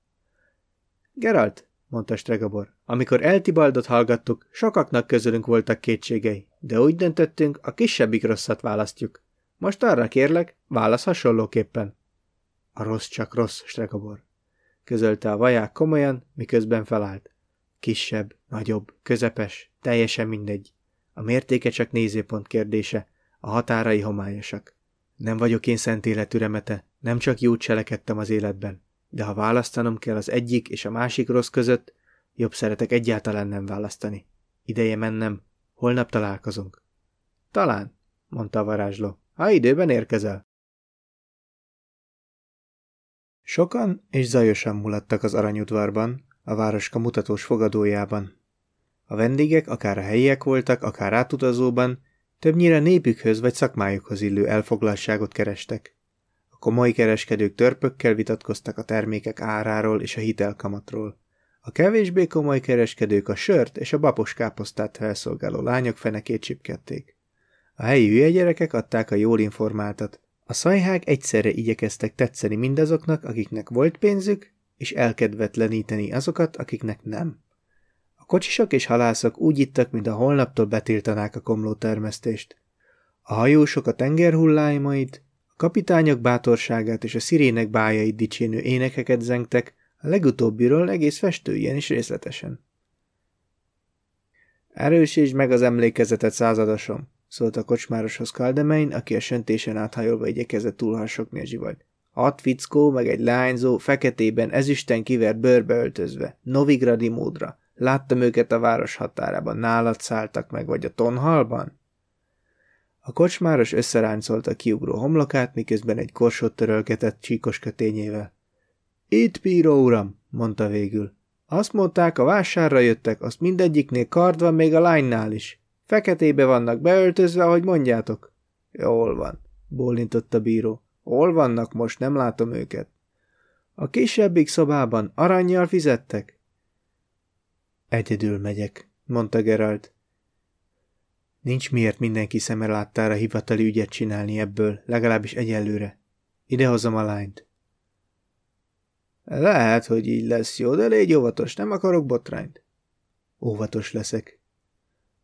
[SPEAKER 1] Geralt, mondta Stregobor, amikor Eltibaldot hallgattuk, sokaknak közülünk voltak kétségei, de úgy döntöttünk, a kisebbik rosszat választjuk. Most arra kérlek, válasz hasonlóképpen. A rossz csak rossz, Stregobor, közölte a vaják komolyan, miközben felállt. Kisebb, nagyobb, közepes, teljesen mindegy. A mértéke csak nézőpont kérdése, a határai homályosak. Nem vagyok én szent életű remete, nem csak jót cselekedtem az életben, de ha választanom kell az egyik és a másik rossz között, jobb szeretek egyáltalán nem választani. Ideje mennem, holnap találkozunk. Talán, mondta a varázsló, ha időben érkezel. Sokan és zajosan mulattak az aranyudvarban, a városka mutatós fogadójában. A vendégek akár a helyiek voltak, akár átutazóban, többnyire népükhöz vagy szakmájukhoz illő elfoglaltságot kerestek. A komoly kereskedők törpökkel vitatkoztak a termékek áráról és a hitelkamatról. A kevésbé komoly kereskedők a sört és a babos káposztát felszolgáló lányok fenekét csipkedték. A helyi hülye gyerekek adták a jól informáltat. A szajhák egyszerre igyekeztek tetszeni mindazoknak, akiknek volt pénzük, és elkedvetleníteni azokat, akiknek nem kocsisok és halászok úgy ittak, mint a holnaptól betiltanák a komló termesztést. A hajósok a tengerhulláimait, a kapitányok bátorságát és a szirének bájait dicsérő énekeket zengtek, a legutóbbiról egész festő ilyen is részletesen. Erősítsd meg az emlékezetet, századosom, szólt a kocsmároshoz Kaldemein, aki a söntésen áthajolva igyekezett túlharsogni a zsivajt. Hat fickó, meg egy lányzó, feketében, ezüsten kivert bőrbe öltözve, novigradi módra. Láttam őket a város határában, nálad szálltak meg, vagy a tonhalban? A kocsmáros összeráncolta kiugró homlokát, miközben egy korsót törölgetett csíkos kötényével. Itt, píró uram, mondta végül. Azt mondták, a vásárra jöttek, azt mindegyiknél kard van, még a lánynál is. Feketébe vannak beöltözve, ahogy mondjátok. Jól van, bólintott a bíró. Hol vannak most, nem látom őket. A kisebbik szobában aranyjal fizettek? Egyedül megyek, mondta Geralt. Nincs miért mindenki szeme láttára hivatali ügyet csinálni ebből, legalábbis egyelőre. Idehozom a lányt. Lehet, hogy így lesz jó, de légy óvatos, nem akarok botrányt. Óvatos leszek.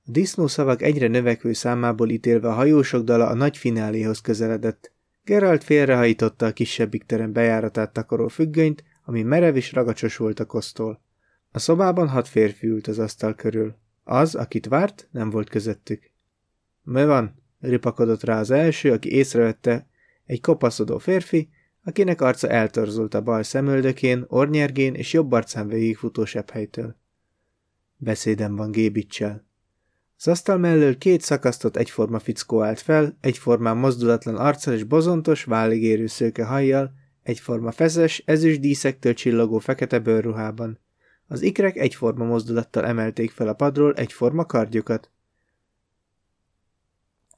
[SPEAKER 1] A disznó szavak egyre növekvő számából ítélve a hajósok dala a nagy fináléhoz közeledett. Geralt félrehajította a kisebbik terem bejáratát takaró függönyt, ami merev és ragacsos volt a kosztól. A szobában hat férfi ült az asztal körül. Az, akit várt, nem volt közöttük. Mi van? ripakodott rá az első, aki észrevette, egy kopaszodó férfi, akinek arca eltorzult a bal szemöldökén, ornyergén és jobb arcán végigfutó helytől. Beszédem van Gébicsel. Az asztal mellől két szakasztott egyforma fickó állt fel, egyformán mozdulatlan arccal és bozontos, vállig szőke hajjal, egyforma feszes, ezüst díszektől csillogó fekete bőrruhában. Az ikrek egyforma mozdulattal emelték fel a padról egyforma kardjukat.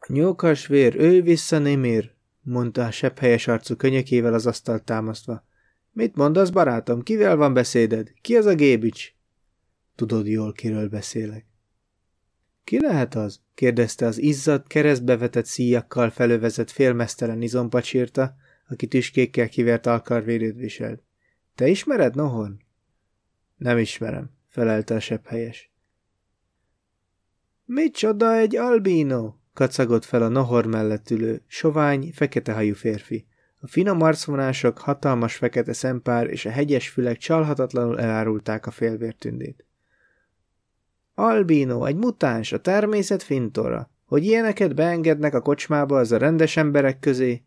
[SPEAKER 1] Nyókas vér, ő vissza némér, mondta a helyes arcú könyökével az asztalt támasztva. Mit mondasz, barátom, kivel van beszéded? Ki az a Gébics? Tudod jól, kiről beszélek. Ki lehet az? kérdezte az izzadt, keresztbe vetett szíjakkal felövezett félmesztelen izompacsírta, aki tüskékkel kivert alkarvédőt viselt. Te ismered, Nohorn? Nem ismerem, felelte a helyes. Micsoda egy albino? kacagott fel a nohor mellett ülő, sovány, fekete hajú férfi. A finom arcvonások, hatalmas fekete szempár és a hegyes fülek csalhatatlanul elárulták a félvértündét. Albino, egy mutáns, a természet fintora. Hogy ilyeneket beengednek a kocsmába az a rendes emberek közé?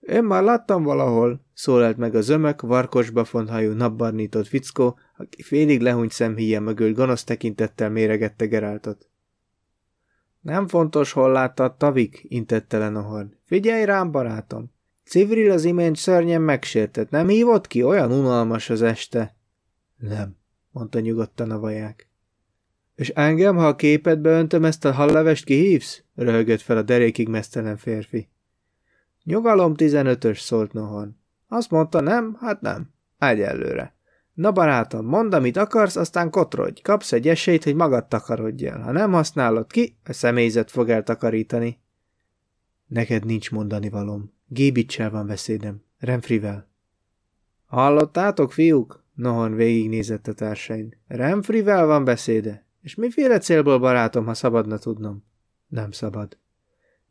[SPEAKER 1] Én már láttam valahol, szólalt meg a zömök, varkosba font hajú napbarnított fickó, aki félig lehúnyt szemhíja mögül gonosz tekintettel méregette Geráltot. Nem fontos, hol láttad, Tavik, intette le Nohorn. Figyelj rám, barátom! Civril az imént szörnyen megsértett, nem hívott ki? Olyan unalmas az este. Nem, mondta nyugodtan a vaják. És engem, ha a képedbe öntöm ezt a hallevest kihívsz? röhögött fel a derékig mesztelen férfi. Nyugalom tizenötös, szólt Nohorn. Azt mondta nem, hát nem. Egyelőre. Na barátom, mondd, amit akarsz, aztán kotrodj. Kapsz egy esélyt, hogy magad takarodj el. Ha nem használod ki, a személyzet fog eltakarítani. Neked nincs mondani valom. Gébicsel van beszédem. Remfrivel. Hallottátok, fiúk? Nohon végignézett a társain. Remfrivel van beszéde. És miféle célból, barátom, ha szabadna tudnom? Nem szabad.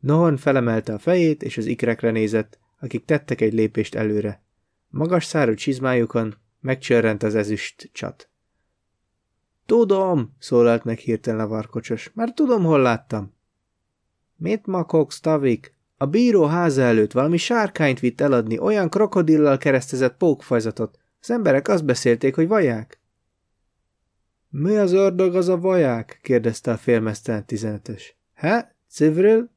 [SPEAKER 1] Nohon felemelte a fejét, és az ikrekre nézett, akik tettek egy lépést előre. Magas szárú csizmájukon Megcsörrent az ezüst csat. Tudom, szólalt meg hirtelen a varkocsos. Már tudom, hol láttam. Mit makogsz, Tavik? A bíró háza előtt valami sárkányt vitt eladni, olyan krokodillal keresztezett pókfajzatot. Az emberek azt beszélték, hogy vaják. Mi az ördög az a vaják? kérdezte a félmeztelen tizenötös. He? Civril?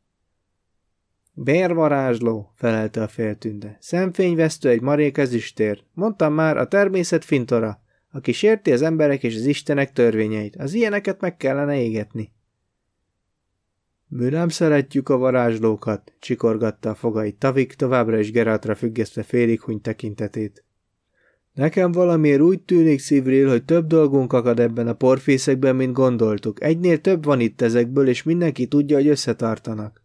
[SPEAKER 1] Bérvarázsló, felelte a féltünde. Szemfényvesztő egy marék ezüstér. Mondtam már, a természet fintora, aki sérti az emberek és az istenek törvényeit. Az ilyeneket meg kellene égetni. Mi nem szeretjük a varázslókat, csikorgatta a fogait Tavik, továbbra is Geraltra függesztve félig huny tekintetét. Nekem valamiért úgy tűnik, Szivril, hogy több dolgunk akad ebben a porfészekben, mint gondoltuk. Egynél több van itt ezekből, és mindenki tudja, hogy összetartanak.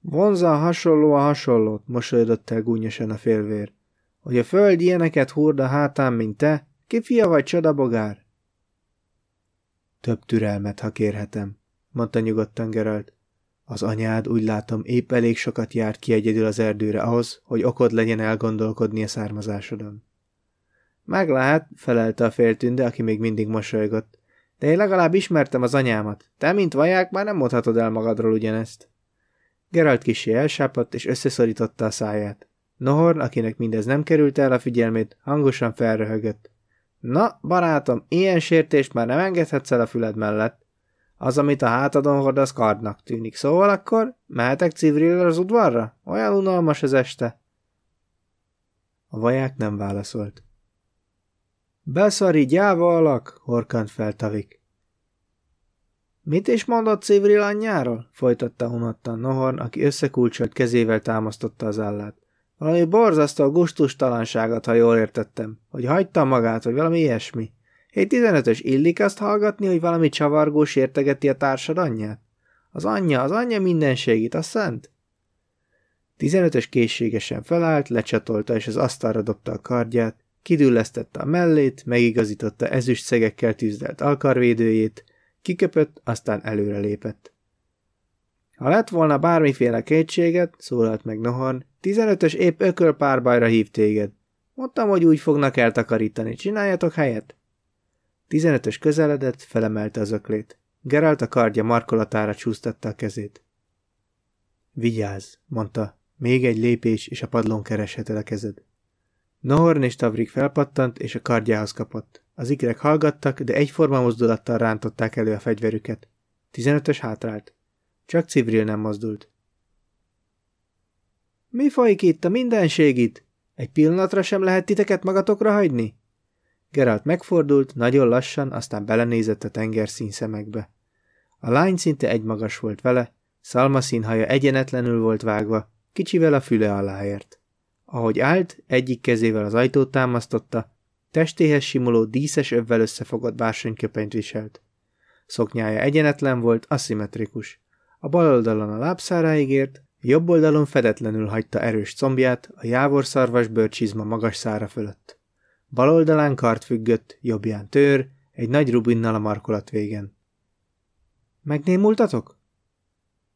[SPEAKER 1] Vonza hasonló a hasonlót, mosolyodott el gúnyosan a félvér. Hogy a föld ilyeneket hurda hátán, mint te, ki fia vagy csodabogár? Több türelmet, ha kérhetem, mondta nyugodtan Geralt. Az anyád úgy látom épp elég sokat járt ki egyedül az erdőre ahhoz, hogy okod legyen elgondolkodni a származásodon. Meg lehet, felelte a féltünde, aki még mindig mosolygott. De én legalább ismertem az anyámat. Te, mint vaják, már nem mondhatod el magadról ugyanezt. Geralt kisé elsápadt, és összeszorította a száját. Nohorn, akinek mindez nem került el a figyelmét, hangosan felröhögött. Na, barátom, ilyen sértést már nem engedhetsz el a füled mellett. Az, amit a hátadon hordasz, kardnak tűnik. Szóval akkor mehetek Civrillel az udvarra? Olyan unalmas az este. A vaják nem válaszolt. Beszari, gyáva alak, horkant fel Tavik. Mit is mondott Civril anyjáról? folytatta unottan Nohorn, aki összekulcsolt kezével támasztotta az állát. Valami borzasztó gusztustalanságot, ha jól értettem. Hogy hagyta magát, vagy valami ilyesmi. Egy 15-ös illik azt hallgatni, hogy valami csavargós értegeti a társad anyját? Az anyja, az anyja mindenségit, a szent? 15-ös készségesen felállt, lecsatolta és az asztalra dobta a kardját, kidüllesztette a mellét, megigazította ezüst szegekkel tűzdelt alkarvédőjét, kiköpött, aztán előre lépett. Ha lett volna bármiféle kétséget, szólalt meg Nohorn, 15-ös épp ökölpárbajra hív téged. Mondtam, hogy úgy fognak eltakarítani. Csináljatok helyet? 15-ös közeledett, felemelte az öklét. Geralt a kardja markolatára csúsztatta a kezét. Vigyázz, mondta. Még egy lépés, és a padlón keresheted a kezed. Nohorn és Tavrik felpattant, és a kardjához kapott. Az ikrek hallgattak, de egyforma mozdulattal rántották elő a fegyverüket. 15-ös hátrált. Csak Civril nem mozdult. Mi folyik itt a mindenség itt? Egy pillanatra sem lehet titeket magatokra hagyni? Geralt megfordult, nagyon lassan, aztán belenézett a tengerszín szemekbe. A lány szinte egymagas volt vele, szalmaszín haja egyenetlenül volt vágva, kicsivel a füle aláért. Ahogy állt, egyik kezével az ajtót támasztotta, testéhez simuló díszes övvel összefogott bársonyköpenyt viselt. Szoknyája egyenetlen volt, aszimmetrikus. A bal oldalon a lábszáráig ért, jobb oldalon fedetlenül hagyta erős combját a jávorszarvas bőrcsizma magas szára fölött. Bal oldalán kart függött, jobbján tőr, egy nagy rubinnal a markolat végen. Megnémultatok?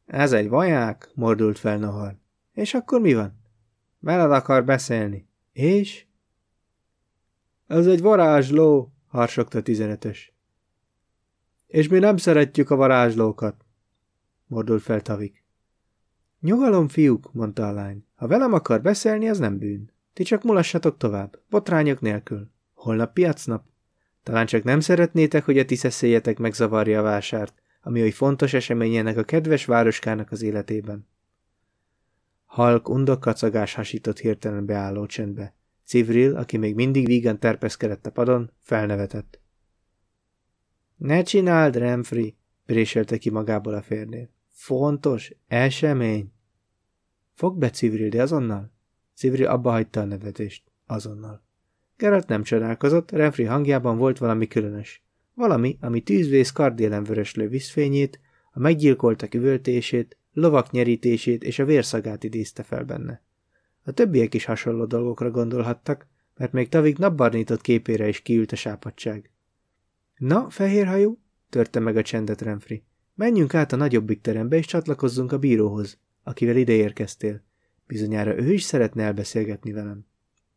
[SPEAKER 1] Ez egy vaják, mordult fel Nohar. És akkor mi van? Veled akar beszélni. És? Ez egy varázsló, harsogta tizenötös. És mi nem szeretjük a varázslókat, mordult fel Tavik. Nyugalom, fiúk, mondta a lány. Ha velem akar beszélni, az nem bűn. Ti csak mulassatok tovább, botrányok nélkül. Holnap piacnap? Talán csak nem szeretnétek, hogy a ti megzavarja a vásárt, ami oly fontos esemény ennek a kedves városkának az életében. Halk undok kacagás hasított hirtelen beálló csendbe. Civril, aki még mindig vígan terpeszkedett a padon, felnevetett. Ne csináld, Remfri, préselte ki magából a férnél. Fontos, esemény. Fog be, Civril, de azonnal. Civril abba hagyta a nevetést. Azonnal. Geralt nem csodálkozott, Renfri hangjában volt valami különös. Valami, ami tűzvész kardélen vöröslő vízfényét, a meggyilkoltak üvöltését, lovak nyerítését és a vérszagát idézte fel benne. A többiek is hasonló dolgokra gondolhattak, mert még Tavik napbarnított képére is kiült a sápadság. Na, fehérhajú, törte meg a csendet Renfri. Menjünk át a nagyobbik terembe, és csatlakozzunk a bíróhoz, akivel ide érkeztél. Bizonyára ő is szeretne elbeszélgetni velem.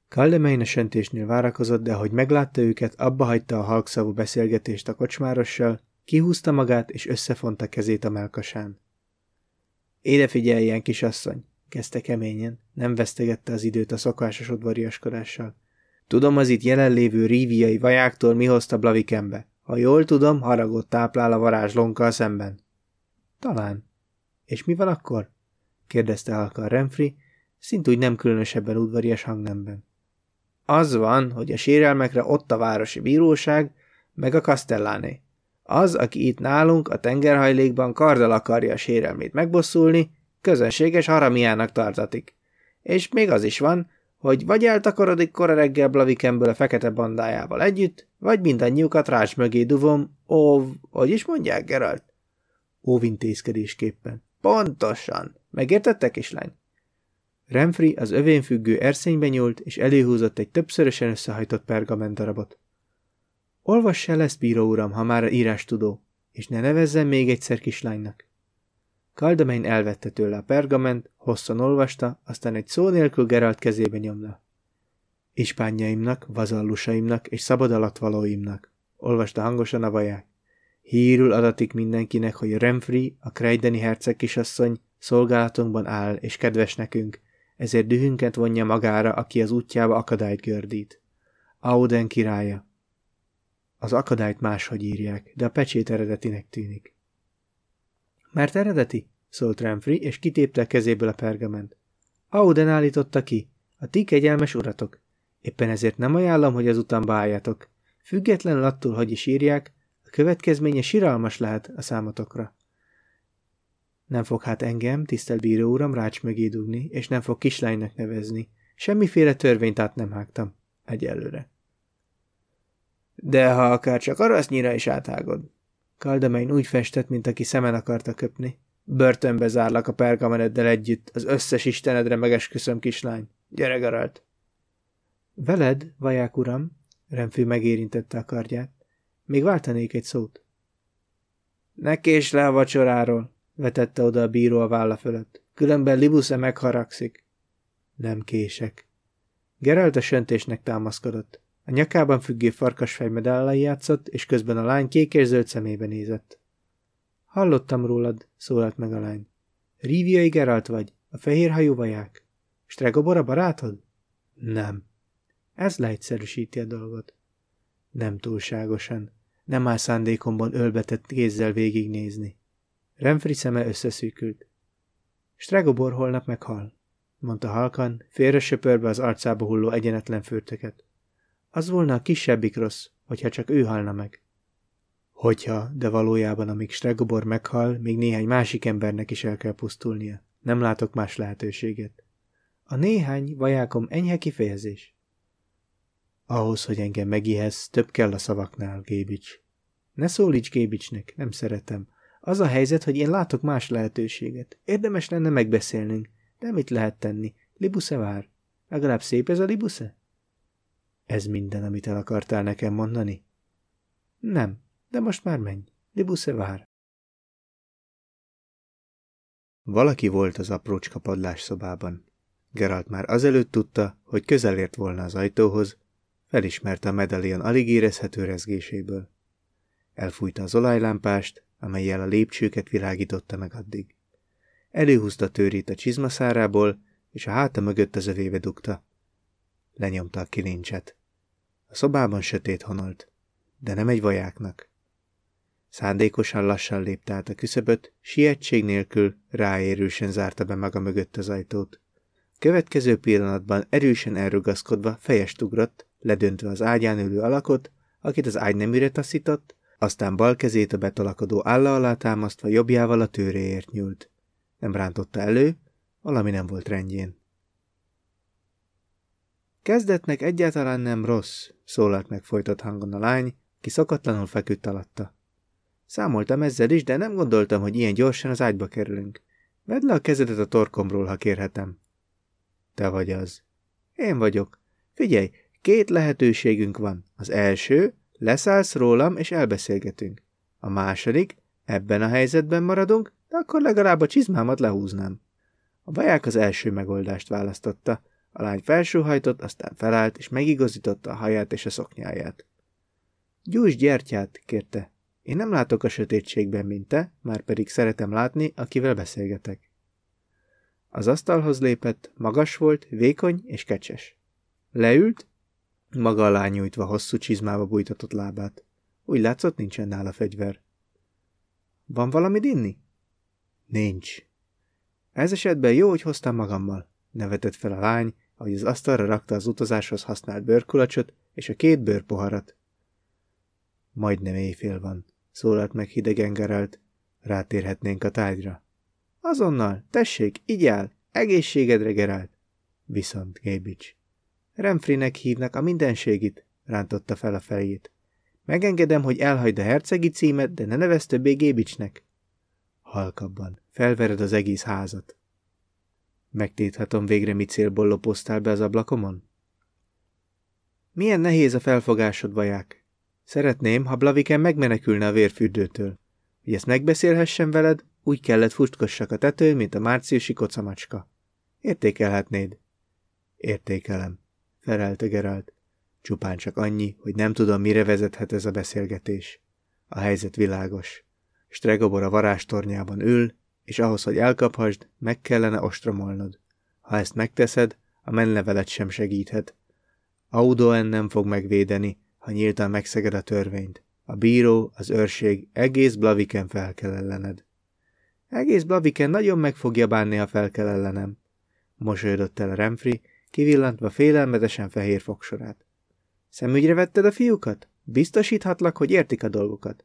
[SPEAKER 1] Kaldemein a söntésnél várakozott, de ahogy meglátta őket, abba hagyta a halkszavú beszélgetést a kocsmárossal, kihúzta magát és összefonta kezét a melkasán. Éde figyeljen, kisasszony, kezdte keményen, nem vesztegette az időt a szokásos udvariaskodással. Tudom, az itt jelenlévő ríviai vajáktól mi hozta Blavikembe. Ha jól tudom, haragot táplál a varázslónkkal szemben. Talán. És mi van akkor? kérdezte halkan Renfri, szintúgy nem különösebben udvarias hangnemben. Az van, hogy a sérelmekre ott a városi bíróság, meg a Castelláné. Az, aki itt nálunk a tengerhajlékban karddal akarja a sérelmét megbosszulni, közönséges haramiának tartatik. És még az is van, hogy vagy eltakarodik kora reggel Blavikemből a fekete bandájával együtt, vagy mindannyiukat rás mögé duvom, ó, hogy is mondják, Geralt? Óvintézkedésképpen. Pontosan. Megértettek, kislány? Renfri az övén függő erszénybe nyúlt, és előhúzott egy többszörösen összehajtott pergament darabot. Olvass el ezt, bíró uram, ha már írás tudó, és ne nevezzen még egyszer kislánynak. Kaldamein elvette tőle a pergament, hosszan olvasta, aztán egy szó nélkül Geralt kezébe nyomna. Ispányaimnak, vazallusaimnak és szabadalatvalóimnak, olvasta hangosan a vaják. Hírül adatik mindenkinek, hogy Remfri, a Kreideni herceg kisasszony szolgálatunkban áll és kedves nekünk, ezért dühünket vonja magára, aki az útjába akadályt gördít. Auden királya. Az akadályt máshogy írják, de a pecsét eredetinek tűnik. Mert eredeti? szólt Remfri, és kitépte a kezéből a pergament. Auden állította ki, a ti kegyelmes uratok. Éppen ezért nem ajánlom, hogy azután báljatok. Függetlenül attól, hogy is írják, a következménye siralmas lehet a számotokra. Nem fog hát engem, tisztelt bíró uram, rács mögé dugni, és nem fog kislánynak nevezni. Semmiféle törvényt át nem hágtam. Egyelőre. De ha akár csak arasznyira is áthágod. Kaldamein úgy festett, mint aki szemen akarta köpni. Börtönbe zárlak a pergameneddel együtt, az összes istenedre megesküszöm, kislány. Gyere, Garalt! Veled, vaják uram, Remfű megérintette a kardját. Még váltanék egy szót. Ne kés le a vacsoráról, vetette oda a bíró a válla fölött. Különben Libusze megharagszik. Nem kések. Geralt a söntésnek támaszkodott. A nyakában függő farkasfej medállai játszott, és közben a lány kék és zöld szemébe nézett. Hallottam rólad, szólalt meg a lány. Ríviai Geralt vagy, a fehér hajú vaják. Stregobor a barátod? Nem. Ez leegyszerűsíti a dolgot. Nem túlságosan. Nem áll szándékomban ölbetett kézzel végignézni. Renfri szeme összeszűkült. Stregobor holnap meghal, mondta halkan, félre söpörve az arcába hulló egyenetlen fürtöket. Az volna a kisebbik rossz, hogyha csak ő halna meg. Hogyha, de valójában amíg Stregobor meghal, még néhány másik embernek is el kell pusztulnia. Nem látok más lehetőséget. A néhány vajákom enyhe kifejezés. Ahhoz, hogy engem megihez, több kell a szavaknál, Gébics. Ne szólíts Gébicsnek, nem szeretem. Az a helyzet, hogy én látok más lehetőséget. Érdemes lenne megbeszélnünk. De mit lehet tenni? Libusze vár. Legalább szép ez a Libusze? Ez minden, amit el akartál nekem mondani? Nem, de most már menj. Libusze vár. Valaki volt az aprócska padlás szobában. Geralt már azelőtt tudta, hogy közel ért volna az ajtóhoz, felismerte a medalion alig érezhető rezgéséből. Elfújta az olajlámpást, amelyel a lépcsőket világította meg addig. Előhúzta törét a csizmaszárából, és a háta mögött az övébe dugta. Lenyomta a kilincset. A szobában sötét honolt, de nem egy vajáknak. Szándékosan lassan lépte át a küszöböt, sietség nélkül ráérősen zárta be maga mögött az ajtót. Következő pillanatban erősen elrugaszkodva fejest ugrott, ledöntve az ágyán ülő alakot, akit az ágy neműre taszított, aztán bal kezét a betolakodó álla alá támasztva jobbjával a tőréért nyúlt. Nem rántotta elő, valami nem volt rendjén. Kezdetnek egyáltalán nem rossz, szólalt meg folytott hangon a lány, ki szokatlanul feküdt alatta. Számoltam ezzel is, de nem gondoltam, hogy ilyen gyorsan az ágyba kerülünk. Vedd le a kezedet a torkomról, ha kérhetem. Te vagy az. Én vagyok. Figyelj, két lehetőségünk van. Az első, Leszállsz rólam, és elbeszélgetünk. A második, ebben a helyzetben maradunk, de akkor legalább a csizmámat lehúznám. A baják az első megoldást választotta. A lány felsóhajtott, aztán felállt, és megigazította a haját és a szoknyáját. Gyújts gyertyát, kérte. Én nem látok a sötétségben, mint te, már pedig szeretem látni, akivel beszélgetek. Az asztalhoz lépett, magas volt, vékony és kecses. Leült, maga alá nyújtva hosszú csizmába bújtatott lábát. Úgy látszott, nincsen nála fegyver. Van valami inni? Nincs. Ez esetben jó, hogy hoztam magammal, nevetett fel a lány, ahogy az asztalra rakta az utazáshoz használt bőrkulacsot és a két bőrpoharat. Majdnem éjfél van, szólalt meg hidegen Geralt. Rátérhetnénk a tájra. Azonnal, tessék, igyál, egészségedre, Geralt. Viszont, Gébics. Remfrinek hívnak a mindenségit, rántotta fel a fejét. Megengedem, hogy elhagyd a hercegi címet, de ne nevezd többé Gébicsnek. Halkabban. Felvered az egész házat. Megtéthatom végre, mi célból lopoztál be az ablakomon? Milyen nehéz a felfogásod, vaják? Szeretném, ha Blaviken megmenekülne a vérfürdőtől. Hogy ezt megbeszélhessen veled, úgy kellett fustkossak a tetőn, mint a márciusi kocamacska. Értékelhetnéd. Értékelem, felelte Geralt. Csupán csak annyi, hogy nem tudom, mire vezethet ez a beszélgetés. A helyzet világos. Stregobor a varástornyában ül, és ahhoz, hogy elkaphasd, meg kellene ostromolnod. Ha ezt megteszed, a menlevelet sem segíthet. Audoen nem fog megvédeni, ha nyíltan megszeged a törvényt. A bíró, az őrség egész Blaviken fel kell ellened. Egész Blaviken nagyon meg fogja bánni, ha fel kell ellenem. Mosolyodott el Remfri, kivillantva félelmetesen fehér fogsorát. Szemügyre vetted a fiúkat? Biztosíthatlak, hogy értik a dolgokat.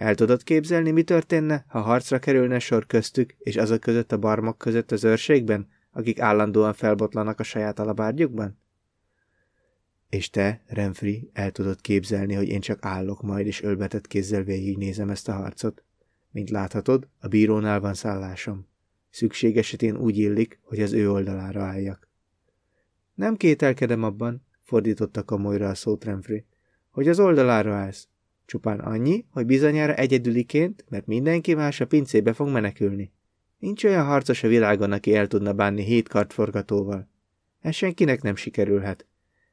[SPEAKER 1] El tudod képzelni, mi történne, ha harcra kerülne sor köztük, és azok között a barmok között az őrségben, akik állandóan felbotlanak a saját alabárgyukban? És te, Renfri, el tudod képzelni, hogy én csak állok majd, és ölbetett kézzel végignézem ezt a harcot? Mint láthatod, a bírónál van szállásom. Szükség esetén úgy illik, hogy az ő oldalára álljak. Nem kételkedem abban, fordította komolyra a szót Renfri, hogy az oldalára állsz. Csupán annyi, hogy bizonyára egyedüliként, mert mindenki más a pincébe fog menekülni. Nincs olyan harcos a világon, aki el tudna bánni hét kartforgatóval. Ez senkinek nem sikerülhet.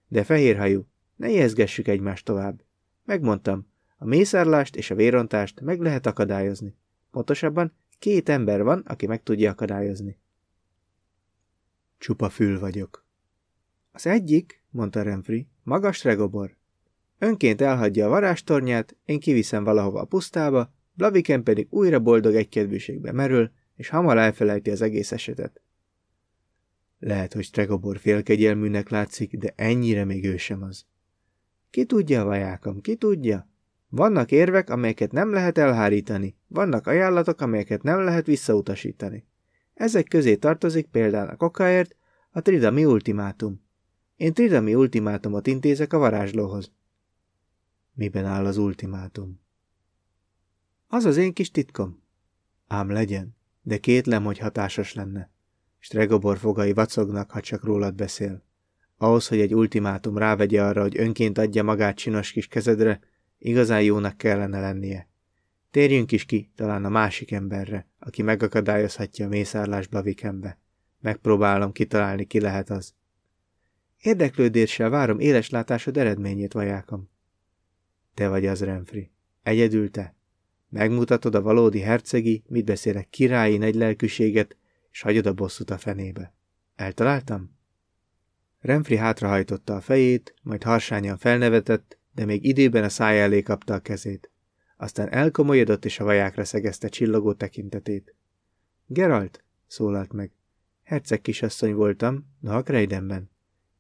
[SPEAKER 1] De fehérhajú, ne ijeszgessük egymást tovább. Megmondtam, a mészárlást és a vérontást meg lehet akadályozni. Pontosabban két ember van, aki meg tudja akadályozni. Csupa fül vagyok. Az egyik, mondta Renfri, magas regobor. Önként elhagyja a varástornyát, én kiviszem valahova a pusztába, Blaviken pedig újra boldog egykedvűségbe merül, és hamar elfelejti az egész esetet. Lehet, hogy Stregobor félkegyelműnek látszik, de ennyire még ő sem az. Ki tudja, vajákom, ki tudja? Vannak érvek, amelyeket nem lehet elhárítani, vannak ajánlatok, amelyeket nem lehet visszautasítani. Ezek közé tartozik például a kokáért a Tridami ultimátum. Én Tridami ultimátumot intézek a varázslóhoz. Miben áll az ultimátum? Az az én kis titkom. Ám legyen, de kétlem, hogy hatásos lenne. Stregobor fogai vacognak, ha csak rólad beszél. Ahhoz, hogy egy ultimátum rávegye arra, hogy önként adja magát csinos kis kezedre, igazán jónak kellene lennie. Térjünk is ki talán a másik emberre, aki megakadályozhatja a mészárlás Blavikembe. Megpróbálom kitalálni, ki lehet az. Érdeklődéssel várom éles látásod eredményét, vajákom. Te vagy az, Renfri. Egyedül te. Megmutatod a valódi hercegi, mit beszélek, királyi nagy lelkűséget, és hagyod a bosszút a fenébe. Eltaláltam? Renfri hátrahajtotta a fejét, majd harsányan felnevetett, de még időben a szája elé kapta a kezét. Aztán elkomolyodott, és a vajákra szegezte csillogó tekintetét. Geralt, szólalt meg. Herceg kisasszony voltam, a Kreidenben.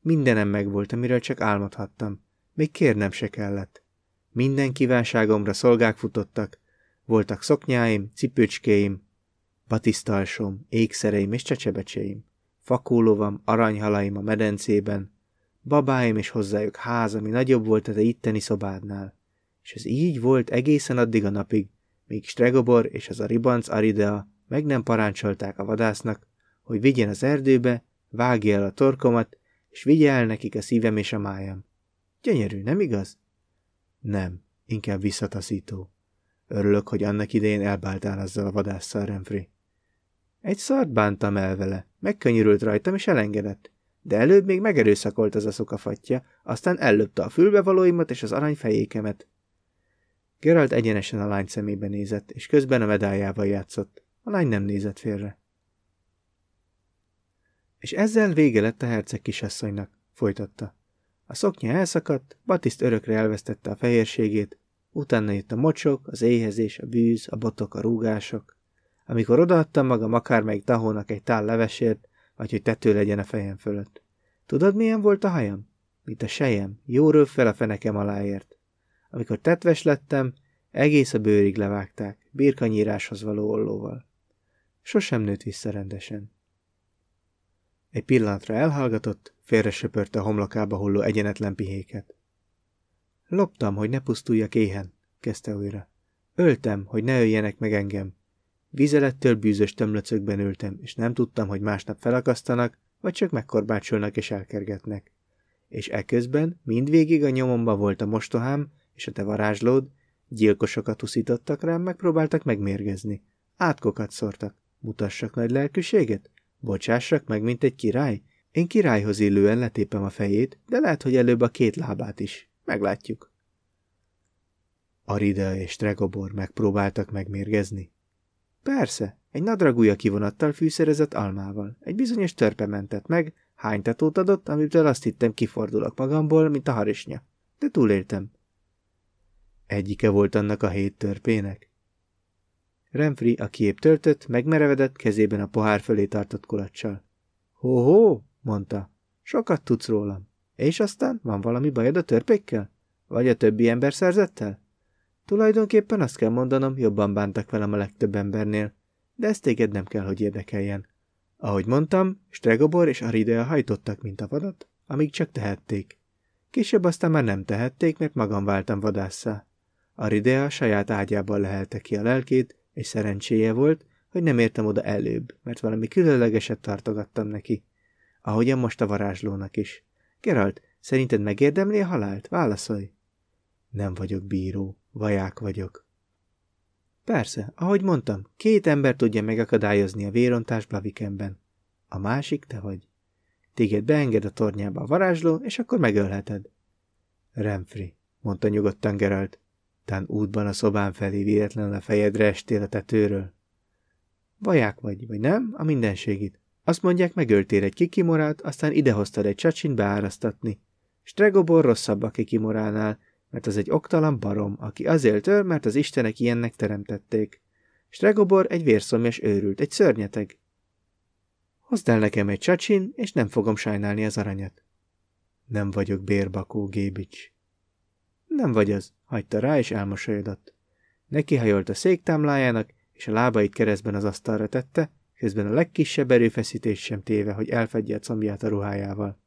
[SPEAKER 1] Mindenem megvolt, amiről csak álmodhattam. Még kérnem se kellett. Minden kívánságomra szolgák futottak. Voltak szoknyáim, cipőcskéim, batisztalsom, ékszereim és csecsebecseim, fakólovam, aranyhalaim a medencében, babáim és hozzájuk ház, ami nagyobb volt a te itteni szobádnál. És ez így volt egészen addig a napig, míg Stregobor és az a ribanc Aridea meg nem parancsolták a vadásznak, hogy vigyen az erdőbe, vágja el a torkomat, és vigye el nekik a szívem és a májam. Gyönyörű, nem igaz? Nem, inkább visszataszító. Örülök, hogy annak idején elbáltál azzal a vadásszal, Renfri. Egy szart bántam el vele, megkönnyörült rajtam és elengedett. De előbb még megerőszakolt az a szokafatja, aztán ellöpte a fülbevalóimat és az aranyfejékemet. Geralt egyenesen a lány szemébe nézett, és közben a medájával játszott. A lány nem nézett félre. És ezzel vége lett a herceg kisasszonynak, folytatta. A szoknya elszakadt, Batiszt örökre elvesztette a fehérségét, utána jött a mocsok, az éhezés, a bűz, a botok, a rúgások. Amikor odaadtam magam akármelyik tahónak egy tál levesért, vagy hogy tető legyen a fejem fölött. Tudod, milyen volt a hajam? Mint a sejem, jó fel a fenekem aláért. Amikor tetves lettem, egész a bőrig levágták, birkanyíráshoz való ollóval. Sosem nőtt vissza rendesen. Egy pillanatra elhallgatott, félre söpörte a homlokába hulló egyenetlen pihéket. Loptam, hogy ne pusztuljak éhen, kezdte újra. Öltem, hogy ne öljenek meg engem. Vizelettől bűzös tömlöcökben ültem, és nem tudtam, hogy másnap felakasztanak, vagy csak megkorbácsolnak és elkergetnek. És eközben mindvégig a nyomomba volt a mostohám, És a te varázslód? Gyilkosokat uszítottak rám, megpróbáltak megmérgezni. Átkokat szórtak. Mutassak nagy lelkűséget? Bocsássak meg, mint egy király? Én királyhoz illően letépem a fejét, de lehet, hogy előbb a két lábát is. Meglátjuk. Arida és Tregobor megpróbáltak megmérgezni. Persze, egy nadragúja kivonattal fűszerezett almával. Egy bizonyos törpe mentett meg, hánytatót adott, amitől azt hittem kifordulok magamból, mint a harisnya. De túléltem. Egyike volt annak a hét törpének. Renfri, aki épp töltött, megmerevedett kezében a pohár fölé tartott kulacsal. Hó-hó, mondta, sokat tudsz rólam. És aztán van valami bajod a törpékkel? Vagy a többi ember szerzettel? Tulajdonképpen azt kell mondanom, jobban bántak velem a legtöbb embernél, de ez téged nem kell, hogy érdekeljen. Ahogy mondtam, Stregobor és Aridea hajtottak, mint a vadat, amíg csak tehették. Később aztán már nem tehették, mert magam váltam vadásszá. Aridea saját ágyában lehelte ki a lelkét, és szerencséje volt, hogy nem értem oda előbb, mert valami különlegeset tartogattam neki. Ahogyan most a varázslónak is. Geralt, szerinted megérdemli a halált? Válaszolj! Nem vagyok bíró, vaják vagyok. Persze, ahogy mondtam, két ember tudja megakadályozni a vérontás Blavikenben. A másik te vagy. Téged beenged a tornyába a varázsló, és akkor megölheted. Remfri, mondta nyugodtan Geralt. Tán útban a szobán felé véletlenül a fejedre estél a tetőről. Vaják vagy, vagy nem, a mindenségit. Azt mondják, megöltél egy kikimorát, aztán idehoztad egy csacsin beárasztatni. Stregobor rosszabb a kikimoránál, mert az egy oktalan barom, aki azért öl, mert az istenek ilyennek teremtették. Stregobor egy vérszomjas őrült, egy szörnyeteg. Hozd el nekem egy csacsin, és nem fogom sajnálni az aranyat. Nem vagyok bérbakó, Gébics. Nem vagy az, hagyta rá, és elmosolyodott. Nekihajolt a széktámlájának, és a lábait keresztben az asztalra tette, közben a legkisebb erőfeszítés sem téve, hogy elfedje a combját a ruhájával.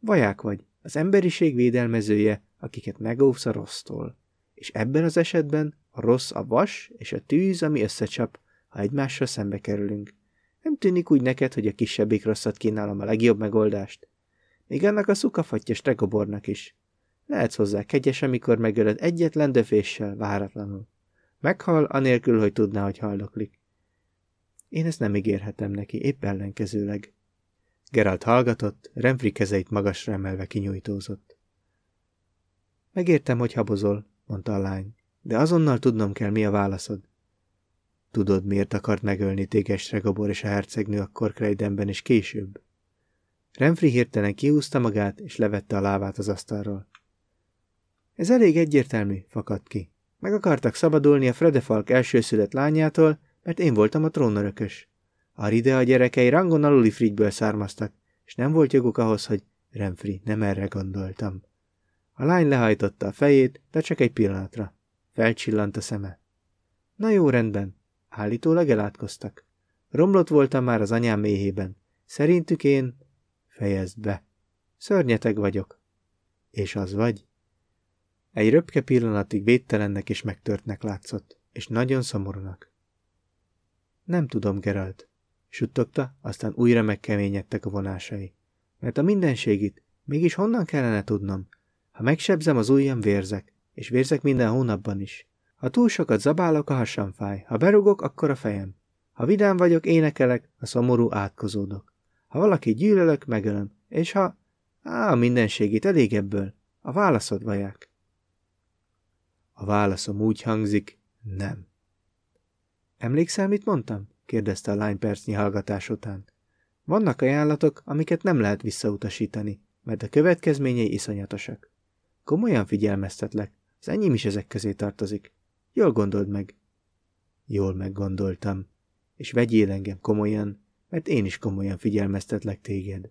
[SPEAKER 1] Vaják vagy, az emberiség védelmezője, akiket megóvsz a rossztól. És ebben az esetben a rossz a vas és a tűz, ami összecsap, ha egymással szembe kerülünk. Nem tűnik úgy neked, hogy a kisebbik rosszat kínálom a legjobb megoldást? Még annak a szukafatja stregobornak is. Lehetsz hozzá kegyes, amikor megölöd egyetlen döféssel, váratlanul. Meghal, anélkül, hogy tudná, hogy haldoklik. Én ezt nem ígérhetem neki, épp ellenkezőleg. Geralt hallgatott, Renfri kezeit magasra emelve kinyújtózott. Megértem, hogy habozol, mondta a lány, de azonnal tudnom kell, mi a válaszod. Tudod, miért akart megölni téged Stregobor és a hercegnő a Korkreidenben és később? Renfri hirtelen kiúzta magát, és levette a lávát az asztalról. Ez elég egyértelmű, fakadt ki. Meg akartak szabadulni a Fredefalk elsőszülött lányától, mert én voltam a trónörökös. A gyerekei rangon aluli frigyből származtak, és nem volt joguk ahhoz, hogy Renfri, nem erre gondoltam. A lány lehajtotta a fejét, de csak egy pillanatra. Felcsillant a szeme. Na jó, rendben. Állítólag elátkoztak. Romlott voltam már az anyám méhében. Szerintük én... Fejezd be. Szörnyeteg vagyok. És az vagy? Egy röpke pillanatig védtelennek és megtörtnek látszott, és nagyon szomorúnak. Nem tudom, Geralt, suttogta, aztán újra megkeményedtek a vonásai. Mert a mindenségit mégis honnan kellene tudnom? Ha megsebzem, az ujjam vérzek, és vérzek minden hónapban is. Ha túl sokat zabálok, a hasam fáj. Ha berugok, akkor a fejem. Ha vidám vagyok, énekelek, a szomorú átkozódok. Ha valaki gyűlölök, megölöm. És ha... Á, a mindenségit, elég ebből. A válaszod vaják. A válaszom úgy hangzik, nem. Emlékszel, mit mondtam? kérdezte a lány percnyi hallgatás után. Vannak ajánlatok, amiket nem lehet visszautasítani, mert a következményei iszonyatosak. Komolyan figyelmeztetlek, az enyém is ezek közé tartozik. Jól gondold meg. Jól meggondoltam, és vegyél engem komolyan, mert én is komolyan figyelmeztetlek téged.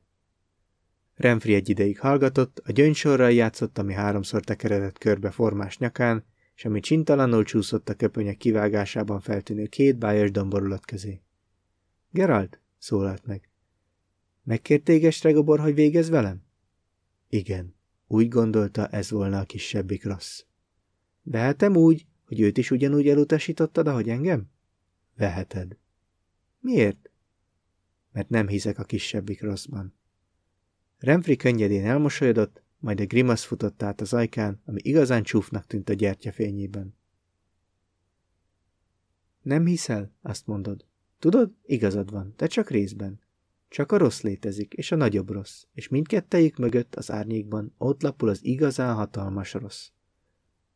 [SPEAKER 1] Renfri egy ideig hallgatott, a gyöngysorral játszott, ami háromszor tekeredett körbe formás nyakán, és ami csintalanul csúszott a köpönyek kivágásában feltűnő két bájas domborulat közé. Geralt, szólalt meg. Megkért téged Stregobor, hogy végez velem? Igen, úgy gondolta, ez volna a kisebbik rossz. Vehetem úgy, hogy őt is ugyanúgy elutasítottad, ahogy engem? Veheted. Miért? Mert nem hiszek a kisebbik rosszban. Renfri könnyedén elmosolyodott, majd a grimasz futott át az ajkán, ami igazán csúfnak tűnt a gyertyafényében. Nem hiszel? Azt mondod. Tudod, igazad van, de csak részben. Csak a rossz létezik, és a nagyobb rossz, és mindkettejük mögött az árnyékban ott lapul az igazán hatalmas rossz.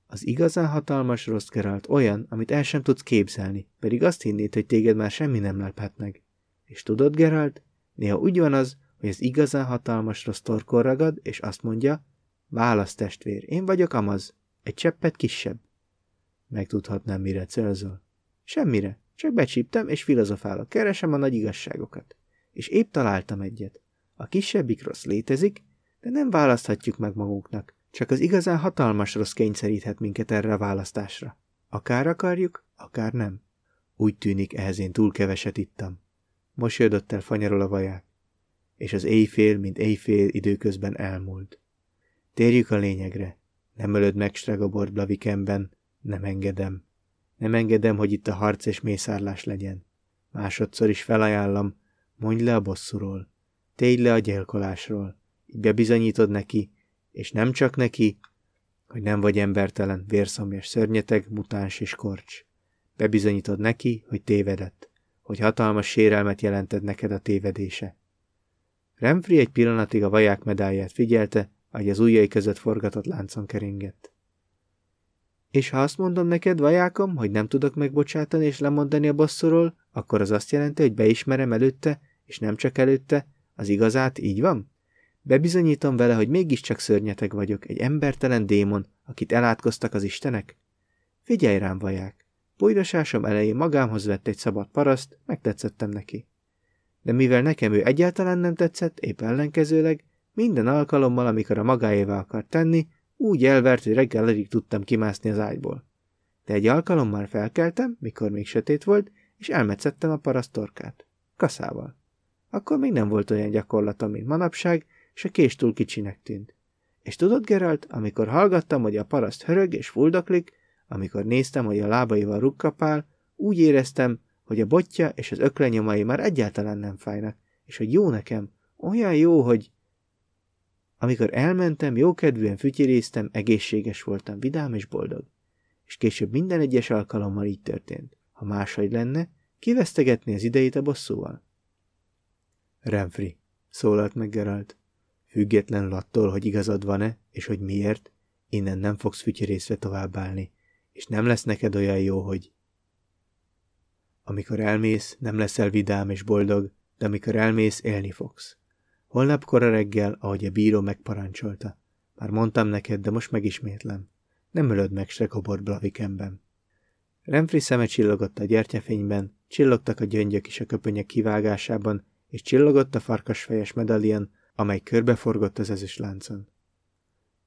[SPEAKER 1] Az igazán hatalmas rossz, Geralt, olyan, amit el sem tudsz képzelni, pedig azt hinnéd, hogy téged már semmi nem lephet meg. És tudod, Geralt, néha úgy van az, hogy az igazán hatalmas rossz torkor ragad, és azt mondja, válasz testvér, én vagyok amaz, egy cseppet kisebb. Megtudhatnám, mire célzol. Semmire, csak becsíptem, és filozofálok, keresem a nagy igazságokat. És épp találtam egyet. A kisebbik rossz létezik, de nem választhatjuk meg magunknak. Csak az igazán hatalmas rossz kényszeríthet minket erre a választásra. Akár akarjuk, akár nem. Úgy tűnik, ehhez én túl keveset ittam. Mosolyodott el fanyarol a vaják, és az éjfél, mint éjfél időközben elmúlt. Térjük a lényegre. Nem ölöd meg Stregobort Blavikemben, nem engedem. Nem engedem, hogy itt a harc és mészárlás legyen. Másodszor is felajánlom, mondj le a bosszúról. Tégy le a gyilkolásról. Így bebizonyítod neki, és nem csak neki, hogy nem vagy embertelen, vérszomjas szörnyeteg, mutáns és korcs. Bebizonyítod neki, hogy tévedett, hogy hatalmas sérelmet jelented neked a tévedése. Remfri egy pillanatig a vaják medáját figyelte, ahogy az ujjai között forgatott láncon keringett. És ha azt mondom neked, vajákom, hogy nem tudok megbocsátani és lemondani a bosszúról, akkor az azt jelenti, hogy beismerem előtte, és nem csak előtte, az igazát, így van? Bebizonyítom vele, hogy mégiscsak szörnyeteg vagyok, egy embertelen démon, akit elátkoztak az istenek? Figyelj rám, vaják! Bújdosásom elején magámhoz vett egy szabad paraszt, megtetszettem neki. De mivel nekem ő egyáltalán nem tetszett, épp ellenkezőleg, minden alkalommal, amikor a magáévá akart tenni, úgy elvert, hogy reggelig tudtam kimászni az ágyból. De egy alkalommal felkeltem, mikor még sötét volt, és elmetszettem a paraszt torkát. Kaszával. Akkor még nem volt olyan gyakorlatom, mint manapság, és a kés túl kicsinek tűnt. És tudod, Geralt, amikor hallgattam, hogy a paraszt hörög és fuldoklik, amikor néztem, hogy a lábaival rukkapál, úgy éreztem, hogy a botja és az öklenyomai már egyáltalán nem fájnak, és hogy jó nekem, olyan jó, hogy... Amikor elmentem, jókedvűen fütyiréztem, egészséges voltam, vidám és boldog. És később minden egyes alkalommal így történt. Ha máshogy lenne, kivesztegetni az idejét a bosszúval. Renfri, szólalt meg Geralt. Függetlenül attól, hogy igazad van-e, és hogy miért, innen nem fogsz fütyirészve továbbállni, és nem lesz neked olyan jó, hogy... Amikor elmész, nem leszel vidám és boldog, de amikor elmész, élni fogsz. Holnap kora reggel, ahogy a bíró megparancsolta. Már mondtam neked, de most megismétlem. Nem ölöd meg Strekobor Blavikemben. Renfri szeme csillogott a gyertyafényben, csillogtak a gyöngyök is a köpönyek kivágásában, és csillogott a farkasfejes medalion, amely körbeforgott az ezüst láncon.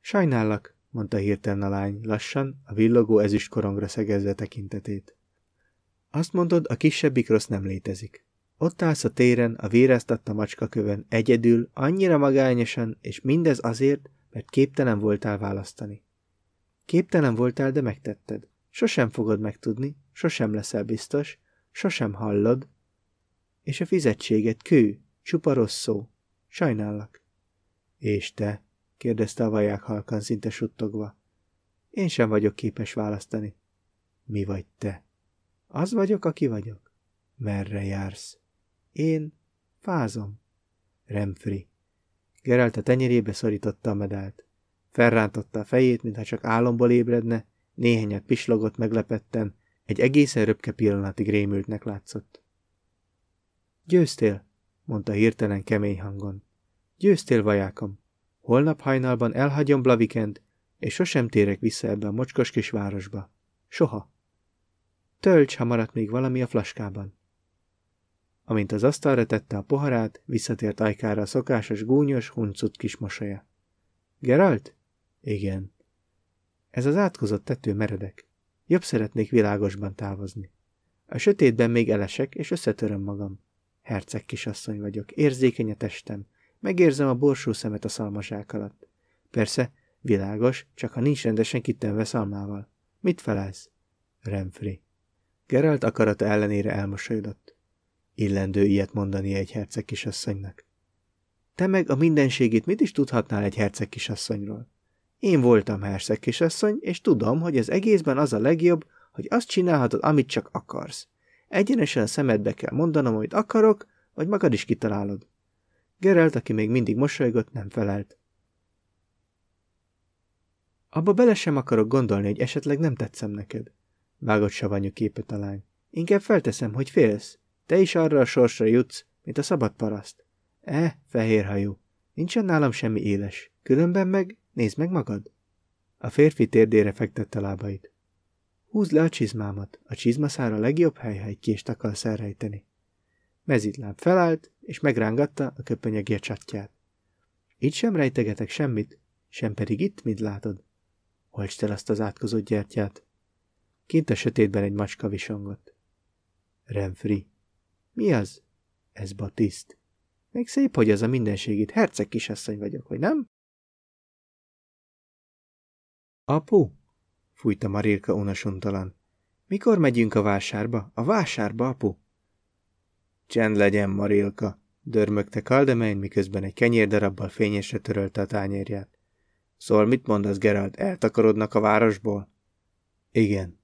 [SPEAKER 1] Sajnállak, mondta hirtelen a lány, lassan, a villogó ezüst korongra szegezve tekintetét. Azt mondod, a kisebbik rossz nem létezik. Ott állsz a téren, a véreztatta macskakövön, egyedül, annyira magányosan, és mindez azért, mert képtelen voltál választani. Képtelen voltál, de megtetted. Sosem fogod megtudni, sosem leszel biztos, sosem hallod, és a fizetséget kő, csupa rossz szó. Sajnállak. És te? kérdezte a vaják halkan, szinte suttogva. Én sem vagyok képes választani. Mi vagy te? Az vagyok, aki vagyok. Merre jársz? Én fázom. Remfri. Geralt a tenyerébe szorította a medált. Felrántotta a fejét, mintha csak álomból ébredne, néhányat pislogott meglepetten, egy egészen röpke pillanatig rémültnek látszott. Győztél, mondta hirtelen kemény hangon. Győztél, vajákom. Holnap hajnalban elhagyom Blavikent, és sosem térek vissza ebbe a mocskos kis városba. Soha. Tölts, ha maradt még valami a flaskában. Amint az asztalra tette a poharát, visszatért ajkára a szokásos gúnyos, huncut kis mosolya. Geralt? Igen. Ez az átkozott tető meredek. Jobb szeretnék világosban távozni. A sötétben még elesek, és összetöröm magam. Herceg kisasszony vagyok, érzékeny a testem, megérzem a borsó szemet a szalmazsák alatt. Persze, világos, csak ha nincs rendesen kitenve szalmával. Mit felelsz? Remfri. Geralt akarata ellenére elmosolyodott. Illendő ilyet mondani egy herceg kisasszonynak. Te meg a mindenségét mit is tudhatnál egy herceg kisasszonyról? Én voltam herceg kisasszony, és tudom, hogy az egészben az a legjobb, hogy azt csinálhatod, amit csak akarsz. Egyenesen a szemedbe kell mondanom, amit akarok, vagy magad is kitalálod. Geralt, aki még mindig mosolygott, nem felelt. Abba bele sem akarok gondolni, hogy esetleg nem tetszem neked. Vágott savanyú képet a lány. Inkább felteszem, hogy félsz. Te is arra a sorsra jutsz, mint a szabad paraszt. E, fehérhajú. Nincsen nálam semmi éles. Különben meg nézd meg magad. A férfi térdére fektette lábait. Húzd le a csizmámat. A csizmaszár a legjobb hely, ha egy kést akarsz elrejteni. Mezitláb felállt, és megrángatta a köpönyegér csatját. Itt sem rejtegetek semmit, sem pedig itt, mint látod. Olcsd el azt az átkozott gyertyát. Kint a sötétben egy macska visongott. Renfri. Mi az? Ez Batiszt. Még szép, hogy az a mindenségit. Herceg kisasszony vagyok, hogy nem? Apu? fújta Marilka unosuntalan. Mikor megyünk a vásárba? A vásárba, apu? Csend legyen, Marilka, dörmögte Kaldemein, miközben egy kenyérdarabbal fényesre törölte a tányérját. Szóval mit mondasz, Geralt, eltakarodnak a városból? Igen.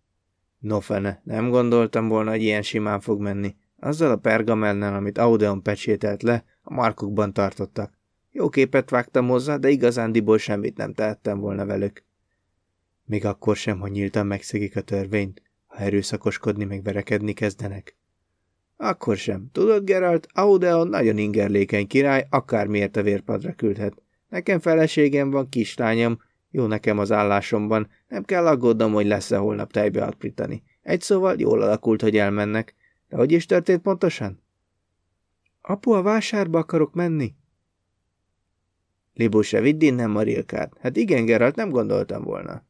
[SPEAKER 1] No fene, nem gondoltam volna, hogy ilyen simán fog menni. Azzal a pergamennel, amit Audeon pecsételt le, a markukban tartottak. Jó képet vágtam hozzá, de igazándiból semmit nem tehettem volna velük. Még akkor sem, hogy nyíltan megszegik a törvényt, ha erőszakoskodni meg verekedni kezdenek. Akkor sem. Tudod, Geralt, Audeon nagyon ingerlékeny király, akármiért a vérpadra küldhet. Nekem feleségem van, kislányom, jó nekem az állásomban, nem kell aggódnom, hogy lesz-e holnap tejbe alprítani. Egy szóval jól alakult, hogy elmennek. De hogy is történt pontosan? Apu, a vásárba akarok menni. Libuse, vidd innen Marilkát. Hát igen, Geralt, nem gondoltam volna.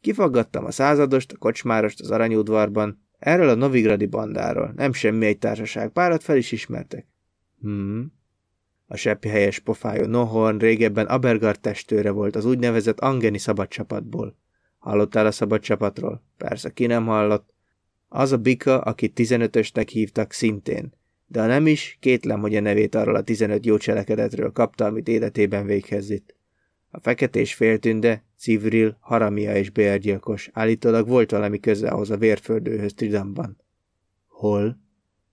[SPEAKER 1] Kifaggattam a századost, a kocsmárost az aranyudvarban, erről a novigradi bandáról, nem semmi egy társaság, párat fel is ismertek. Hmm. A seppi helyes pofájú Nohorn régebben Abergard testőre volt az úgynevezett Angeni szabadcsapatból. Hallottál a szabadcsapatról? Persze, ki nem hallott. Az a bika, akit 15-ösnek hívtak, szintén. De ha nem is, kétlem, hogy a nevét arról a 15 jó cselekedetről kapta, amit életében véghez itt. A feketés féltünde, Civril, Haramia és bérgyilkos. Állítólag volt valami köze ahhoz a vérföldőhöz Tridamban. Hol?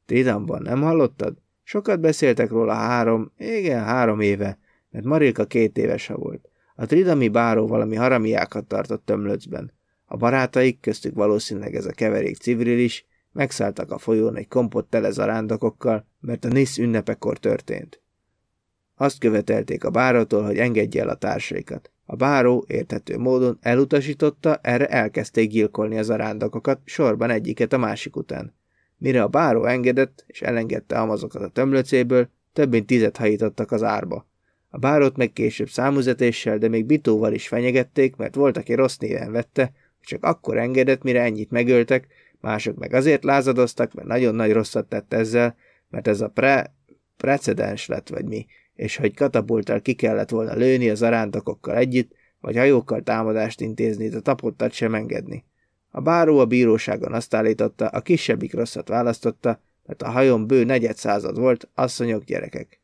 [SPEAKER 1] Tridamban, nem hallottad? Sokat beszéltek róla három, igen, három éve, mert Marilka két évese volt. A tridami báró valami haramiákat tartott tömlöcben. A barátaik, köztük valószínűleg ez a keverék Civril is, megszálltak a folyón egy kompott tele zarándokokkal, mert a Nisz ünnepekor történt. Azt követelték a bárótól, hogy engedje el a társaikat. A báró érthető módon elutasította, erre elkezdték gyilkolni az arándokokat, sorban egyiket a másik után. Mire a báró engedett, és elengedte amazokat a tömlöcéből, több mint tizet hajítottak az árba. A bárót meg később számuzetéssel, de még bitóval is fenyegették, mert volt, aki rossz néven vette, csak akkor engedett, mire ennyit megöltek, mások meg azért lázadoztak, mert nagyon nagy rosszat tett ezzel, mert ez a pre... precedens lett, vagy mi, és hogy katapulttal ki kellett volna lőni az arándokokkal együtt, vagy hajókkal támadást intézni, de tapottat sem engedni. A báró a bíróságon azt állította, a kisebbik rosszat választotta, mert a hajón bő negyed század volt, asszonyok, gyerekek.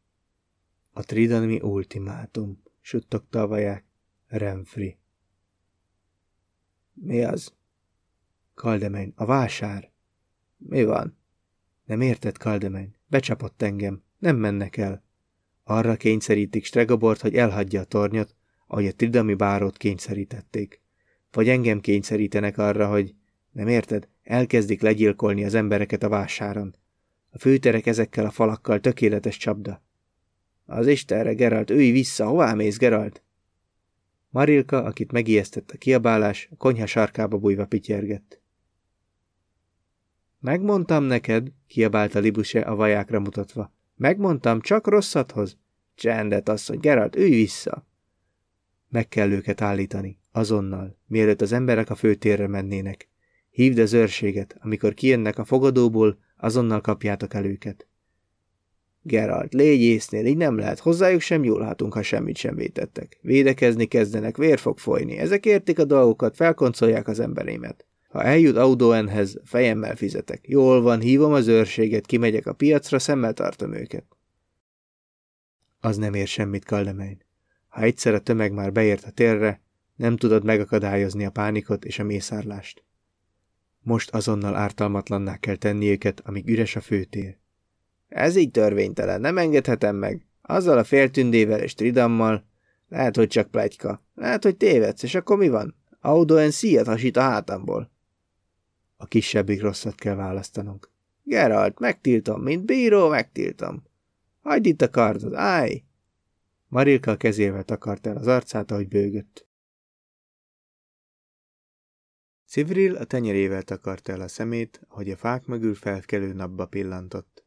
[SPEAKER 1] A tridalmi ultimátum, suttogta a vaják. Renfri. Mi az? Kaldemein, a vásár. Mi van? Nem érted, Kaldemein? Becsapott engem. Nem mennek el. Arra kényszerítik Stregobort, hogy elhagyja a tornyot, ahogy a tridami bárót kényszerítették. Vagy engem kényszerítenek arra, hogy, nem érted, elkezdik legyilkolni az embereket a vásáron. A főterek ezekkel a falakkal tökéletes csapda. Az Istenre, Geralt, ülj vissza, hová mész, Geralt? Marilka, akit megijesztett a kiabálás, a konyha sarkába bújva pityergett. Megmondtam neked, kiabálta Libuse a vajákra mutatva. Megmondtam, csak rosszat hoz. Csendet, asszony, Geralt, ülj vissza! Meg kell őket állítani, azonnal, mielőtt az emberek a főtérre mennének. Hívd az őrséget, amikor kijönnek a fogadóból, azonnal kapjátok el őket. Geralt, légy észnél, így nem lehet, hozzájuk sem jólhatunk, ha semmit sem vétettek. Védekezni kezdenek, vér fog folyni, ezek értik a dolgokat, felkoncolják az emberémet. Ha eljut Audoenhez, fejemmel fizetek. Jól van, hívom az őrséget, kimegyek a piacra, szemmel tartom őket. Az nem ér semmit, Kaldemein. Ha egyszer a tömeg már beért a térre, nem tudod megakadályozni a pánikot és a mészárlást. Most azonnal ártalmatlanná kell tenni őket, amíg üres a főtér. Ez így törvénytelen, nem engedhetem meg. Azzal a féltündével és tridammal. Lehet, hogy csak plegyka. Lehet, hogy tévedsz, és akkor mi van? Audoen szíjat hasít a hátamból. A kisebbik rosszat kell választanunk. Geralt, megtiltom, mint bíró, megtiltom. Hagyd itt a kardod, állj! Marilka a kezével takart el az arcát, ahogy bőgött. Civril a tenyerével takarta el a szemét, ahogy a fák mögül felkelő napba pillantott.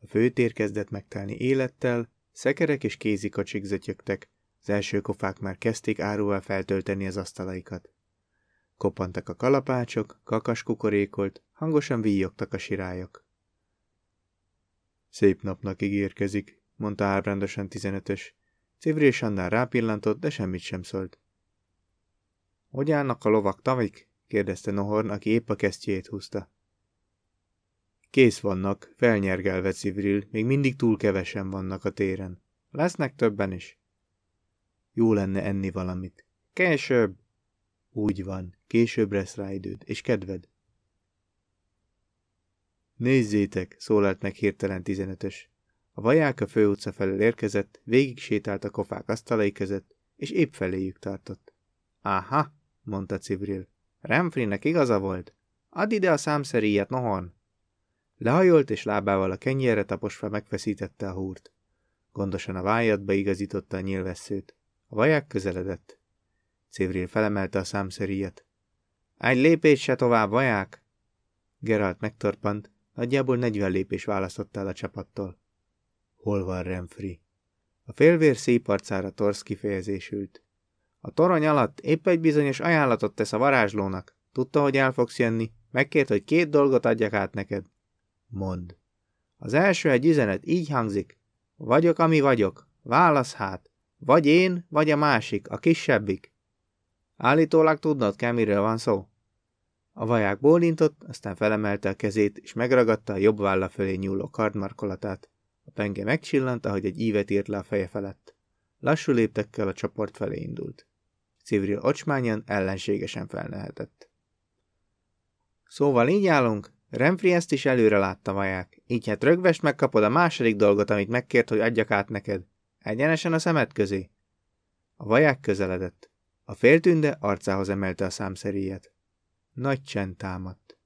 [SPEAKER 1] A főtér kezdett megtelni élettel, szekerek és kézikacsik zötyögtek, az első kofák már kezdték áruval feltölteni az asztalaikat. Koppantak a kalapácsok, kakas kukorékolt, hangosan víjogtak a sirályok. Szép napnak ígérkezik, mondta ábrándosan tizenötös. Civri és Annál rápillantott, de semmit sem szólt. Hogy állnak a lovak, Tavik? Kérdezte Nohorn, aki épp a kesztyét húzta. Kész vannak, felnyergelve Civril, még mindig túl kevesen vannak a téren. Lesznek többen is. Jó lenne enni valamit. Később! Úgy van, később lesz rá időd, és kedved. Nézzétek, szólalt meg hirtelen tizenötös. A vaják a főutca felől érkezett, végig sétált a kofák asztalai között, és épp feléjük tartott. Aha, mondta Civril. Remfrinek igaza volt. Add ide a számszeríjat, nohon. Lehajolt, és lábával a kenyérre taposva megfeszítette a húrt. Gondosan a vájadba igazította a nyilvesszőt. A vaják közeledett. Civril felemelte a számszeríjat. Egy lépés se tovább, vaják! Geralt megtorpant, nagyjából negyven lépés választott el a csapattól. Hol van Renfri? A félvér szép arcára torsz kifejezésült. A torony alatt épp egy bizonyos ajánlatot tesz a varázslónak. Tudta, hogy el fogsz jönni. Megkért, hogy két dolgot adjak át neked. Mond. Az első egy üzenet így hangzik. Vagyok, ami vagyok. Válasz hát. Vagy én, vagy a másik, a kisebbik. Állítólag tudnod kell, miről van szó. A vaják bólintott, aztán felemelte a kezét, és megragadta a jobb válla fölé nyúló kardmarkolatát. A penge megcsillant, ahogy egy ívet írt le a feje felett. Lassú léptekkel a csoport felé indult. Civril ocsmányan ellenségesen felnehetett. Szóval így állunk, Renfri ezt is előre látta vaják, így hát rögvest megkapod a második dolgot, amit megkért, hogy adjak át neked. Egyenesen a szemed közé. A vaják közeledett. A féltünde arcához emelte a számszeríjat. Nagy csend támadt.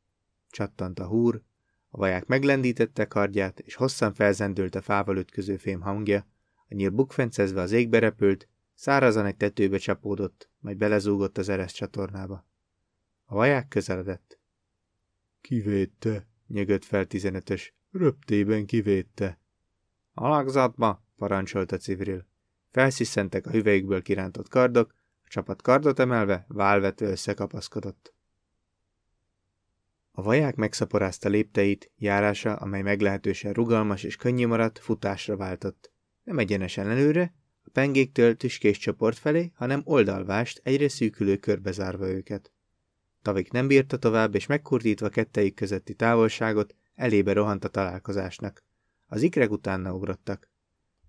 [SPEAKER 1] Csattant a húr, a vaják meglendítette kardját, és hosszan felzendült a fával ütköző fém hangja, a nyíl bukfencezve az égbe repült, szárazan egy tetőbe csapódott, majd belezúgott az eres csatornába. A vaják közeledett. Kivédte, nyögött fel tizenötös. Röptében kivédte. Alakzatba, parancsolta Civril. Felsziszentek a hüvelyükből kirántott kardok, a csapat kardot emelve, válvetve összekapaszkodott. A vaják megszaporázta lépteit, járása, amely meglehetősen rugalmas és könnyű maradt, futásra váltott. Nem egyenesen előre, pengéktől tüskés csoport felé, hanem oldalvást, egyre szűkülő körbe őket. Tavik nem bírta tovább, és megkurtítva kettejük közötti távolságot, elébe rohant a találkozásnak. Az ikrek utána ugrottak.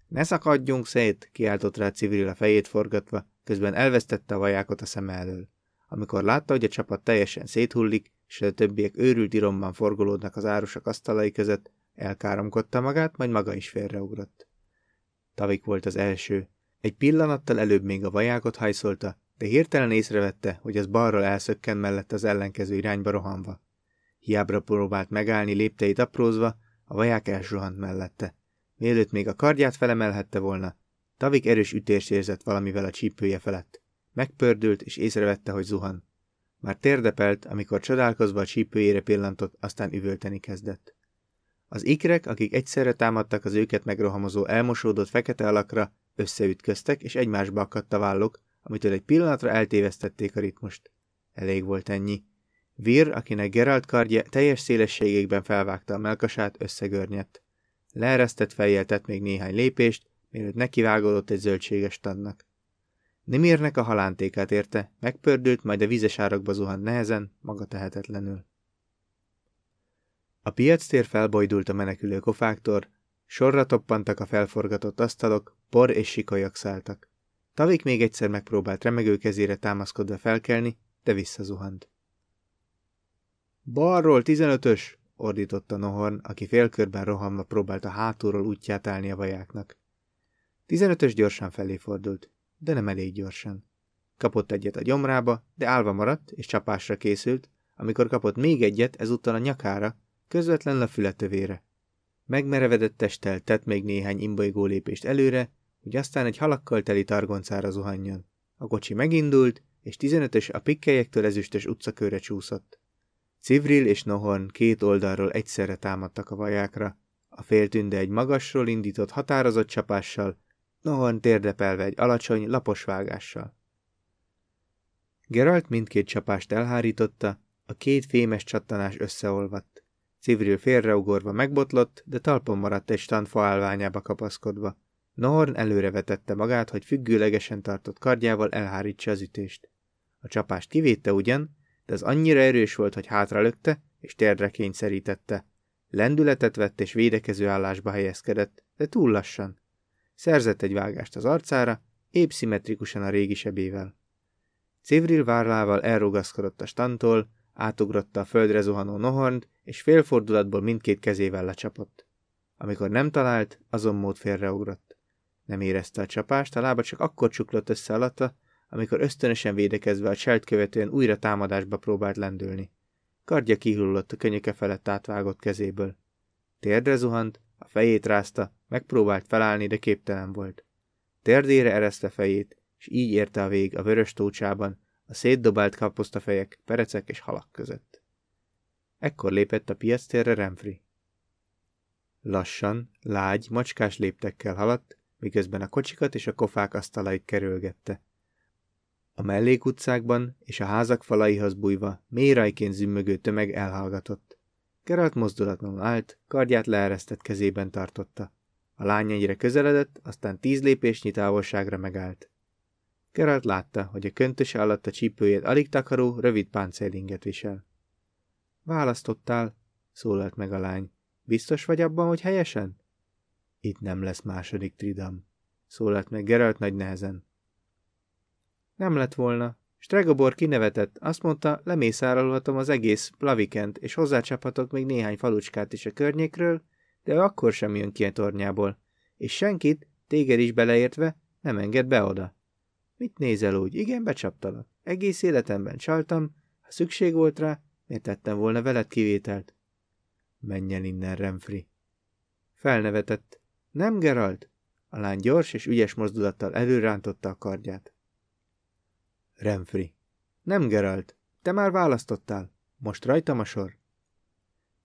[SPEAKER 1] Ne szakadjunk szét, kiáltott rá Civril a fejét forgatva, közben elvesztette a vajákot a szem elől. Amikor látta, hogy a csapat teljesen széthullik, és a többiek őrült iromban forgolódnak az árusak asztalai között, elkáromkodta magát, majd maga is félreugrott. Tavik volt az első. Egy pillanattal előbb még a vajákot hajszolta, de hirtelen észrevette, hogy az balról elszökken mellett az ellenkező irányba rohanva. Hiábra próbált megállni lépteit aprózva, a vaják elsuhant mellette. Mielőtt még a kardját felemelhette volna, Tavik erős ütést érzett valamivel a csípője felett. Megpördült, és észrevette, hogy zuhan. Már térdepelt, amikor csodálkozva a csípőjére pillantott, aztán üvölteni kezdett. Az ikrek, akik egyszerre támadtak az őket megrohamozó elmosódott fekete alakra, összeütköztek, és egymásba akadt a válluk, amitől egy pillanatra eltévesztették a ritmust. Elég volt ennyi. Vir, akinek Geralt kardja teljes szélességében felvágta a melkasát, összegörnyedt. Leeresztett fejjel tett még néhány lépést, mielőtt nekivágódott egy zöldséges tannak. Nimirnek a halántékát érte, megpördült, majd a vízes árokba zuhant nehezen, maga tehetetlenül. A piac tér felbojdult a menekülő kofáktól, Sorra toppantak a felforgatott asztalok, por és sikolyok szálltak. Tavik még egyszer megpróbált remegő kezére támaszkodva felkelni, de visszazuhant. Balról, tizenötös! ordította Nohorn, aki félkörben rohanva próbálta hátulról útját állni a vajáknak. Tizenötös gyorsan felé fordult, de nem elég gyorsan. Kapott egyet a gyomrába, de állva maradt, és csapásra készült, amikor kapott még egyet, ezúttal a nyakára, közvetlenül a fületövére. Megmerevedett testtel tett még néhány imbolygó lépést előre, hogy aztán egy halakkal teli targoncára zuhanjon. A kocsi megindult, és tizenötös a pikkelyektől ezüstös utcakörre csúszott. Civril és Nohorn két oldalról egyszerre támadtak a vajákra. A féltünde egy magasról indított határozott csapással, Nohorn térdepelve egy alacsony, lapos vágással. Geralt mindkét csapást elhárította, a két fémes csattanás összeolvadt. Civril félreugorva megbotlott, de talpon maradt egy stand faállványába kapaszkodva. Nohorn előrevetette magát, hogy függőlegesen tartott kardjával elhárítsa az ütést. A csapást kivédte ugyan, de az annyira erős volt, hogy hátralökte és térdre kényszerítette. Lendületet vett és védekező állásba helyezkedett, de túl lassan. Szerzett egy vágást az arcára, épp szimmetrikusan a régi sebével. Civril várlával elrugaszkodott a stantól, átugrotta a földre zuhanó nohornt, és félfordulatból mindkét kezével lecsapott. Amikor nem talált, azon mód félreugrott. Nem érezte a csapást, a lába csak akkor csuklott össze alatta, amikor ösztönösen védekezve a cselt követően újra támadásba próbált lendülni. Kardja kihullott a könyöke felett átvágott kezéből. Térdre zuhant, a fejét rázta, megpróbált felállni, de képtelen volt. Térdére ereszte fejét, és így érte a vég a vörös tócsában, a szétdobált kaposztafejek, perecek és halak között. Ekkor lépett a piasztérre Remfri. Lassan, lágy, macskás léptekkel haladt, miközben a kocsikat és a kofák asztalait kerülgette. A mellékutcákban és a házak falaihoz bújva mélyrajként zümmögő tömeg elhallgatott. Geralt mozdulatlanul állt, kardját leeresztett kezében tartotta. A lány egyre közeledett, aztán tíz lépésnyi távolságra megállt. Geralt látta, hogy a köntöse alatt a csípőjét alig takaró, rövid páncélinget visel. Választottál, szólalt meg a lány. Biztos vagy abban, hogy helyesen? Itt nem lesz második tridam, szólalt meg Geralt nagy nehezen. Nem lett volna. Stregobor kinevetett, azt mondta, lemészárolhatom az egész Blavikent, és hozzácsaphatok még néhány falucskát is a környékről, de akkor sem jön ki a tornyából. És senkit, téged is beleértve, nem enged be oda. Mit nézel úgy? Igen, becsaptalak. Egész életemben csaltam, ha szükség volt rá, miért tettem volna veled kivételt? Menj el innen, Remfri. Felnevetett. Nem, Geralt? A lány gyors és ügyes mozdulattal előrántotta a kardját. Remfri. Nem, Geralt. Te már választottál. Most rajtam a sor.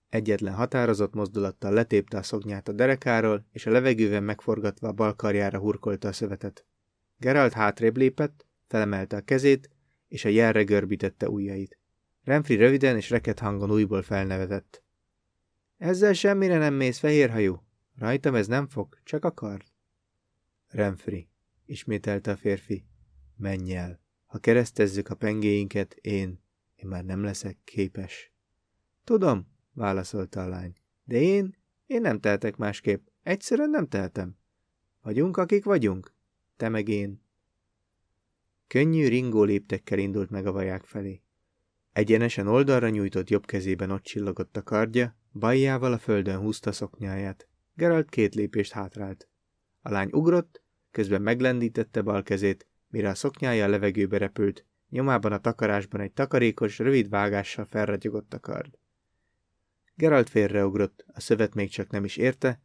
[SPEAKER 1] Egyetlen határozott mozdulattal letépte a szognyát a derekáról, és a levegőben megforgatva a bal karjára hurkolta a szövetet. Geralt hátrébb lépett, felemelte a kezét, és a jelre görbítette ujjait. Renfri röviden és reket hangon újból felnevetett. Ezzel semmire nem mész, fehérhajú. Rajtam ez nem fog, csak a kard. Renfri, ismételte a férfi. Menj el. Ha keresztezzük a pengéinket, én, én már nem leszek képes. Tudom, válaszolta a lány. De én, én nem tehetek másképp. Egyszerűen nem tehetem. Vagyunk, akik vagyunk. Te meg én. Könnyű, ringó léptekkel indult meg a vaják felé. Egyenesen oldalra nyújtott jobb kezében ott csillogott a kardja, bajjával a földön húzta szoknyáját. Geralt két lépést hátrált. A lány ugrott, közben meglendítette bal kezét, mire a szoknyája a levegőbe repült, nyomában a takarásban egy takarékos, rövid vágással felragyogott a kard. Geralt félreugrott, a szövet még csak nem is érte,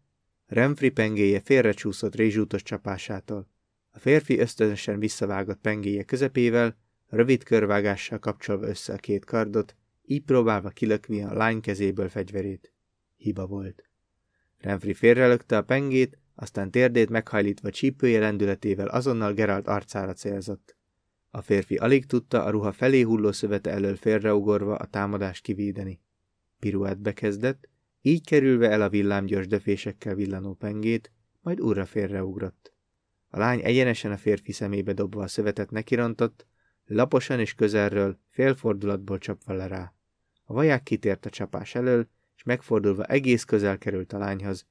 [SPEAKER 1] Remfri pengéje félrecsúszott rézsútos csapásától. A férfi ösztönösen visszavágott pengéje közepével, rövid körvágással kapcsolva össze a két kardot, így próbálva kilökni a lány kezéből fegyverét. Hiba volt. Renfri félrelökte a pengét, aztán térdét meghajlítva csípője lendületével azonnal Geralt arcára célzott. A férfi alig tudta a ruha felé hulló szövete elől félreugorva a támadást kivédeni. Piruettbe kezdett, így kerülve el a villámgyors döfésekkel villanó pengét, majd újra félreugrott. A lány egyenesen a férfi szemébe dobva a szövetet nekirontott, laposan és közelről, félfordulatból csapva le rá. A vaják kitért a csapás elől, és megfordulva egész közel került a lányhoz,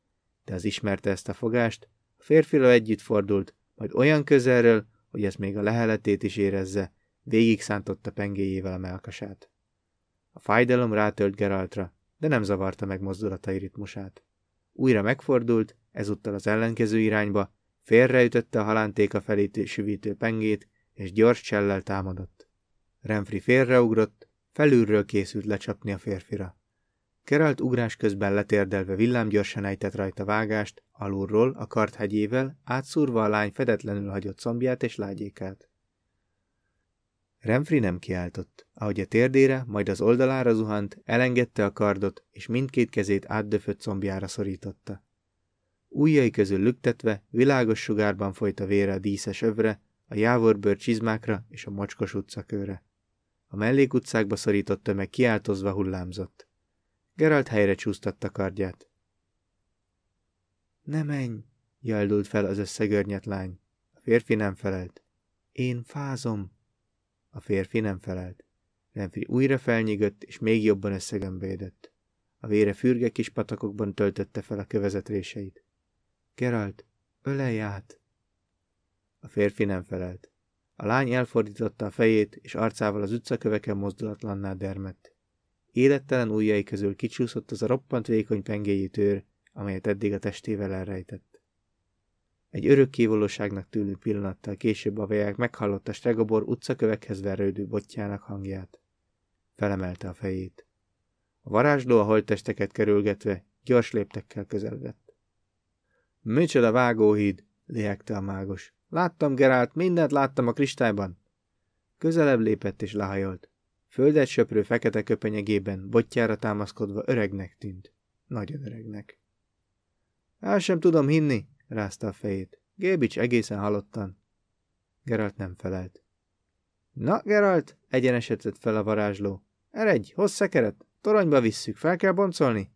[SPEAKER 1] de az ismerte ezt a fogást, a férfira együtt fordult, majd olyan közelről, hogy ezt még a leheletét is érezze, végig szántotta pengéjével a melkasát. A fájdalom rátölt Geraltra, de nem zavarta meg mozdulatai ritmusát. Újra megfordult, ezúttal az ellenkező irányba, félreütötte a halántéka felé süvítő pengét, és gyors csellel támadott. Renfri félreugrott, felülről készült lecsapni a férfira. Keralt ugrás közben letérdelve villámgyorsan ejtett rajta vágást, alulról a karthegyével, átszúrva a lány fedetlenül hagyott szombját és lágyékát. Renfri nem kiáltott. Ahogy a térdére, majd az oldalára zuhant, elengedte a kardot, és mindkét kezét átdöfött combjára szorította. Újjai közül lüktetve, világos sugárban folyt a vére a díszes övre, a jávorbőr csizmákra és a mocskos utcakőre. A mellékutcákba szorított tömeg kiáltozva hullámzott. Geralt helyre csúsztatta kardját. Ne menj! jaldult fel az összegörnyet lány. A férfi nem felelt. Én fázom! A férfi nem felelt. Renfri újra felnyigött, és még jobban összegömbédett. A vére fürge kis patakokban töltötte fel a kövezet réseit. Geralt, ölelj át! A férfi nem felelt. A lány elfordította a fejét, és arcával az utcaköveken mozdulatlanná dermett. Élettelen ujjai közül kicsúszott az a roppant vékony pengéjű tőr, amelyet eddig a testével elrejtett. Egy örökkévalóságnak tűnő pillanattal később a vaják meghallotta Stregobor utcakövekhez verődő botjának hangját. Felemelte a fejét. A varázsló a holttesteket kerülgetve gyors léptekkel közeledett. Micsoda vágóhíd, léhegte a mágos. Láttam, Gerált, mindent láttam a kristályban. Közelebb lépett és lehajolt. Földet söprő fekete köpenyegében, botjára támaszkodva öregnek tűnt. Nagyon öregnek. El sem tudom hinni, rázta a fejét. Gébics egészen halottan. Geralt nem felelt. Na, Geralt, egyenesedett fel a varázsló. Eredj, hozz szekeret, toronyba visszük, fel kell boncolni.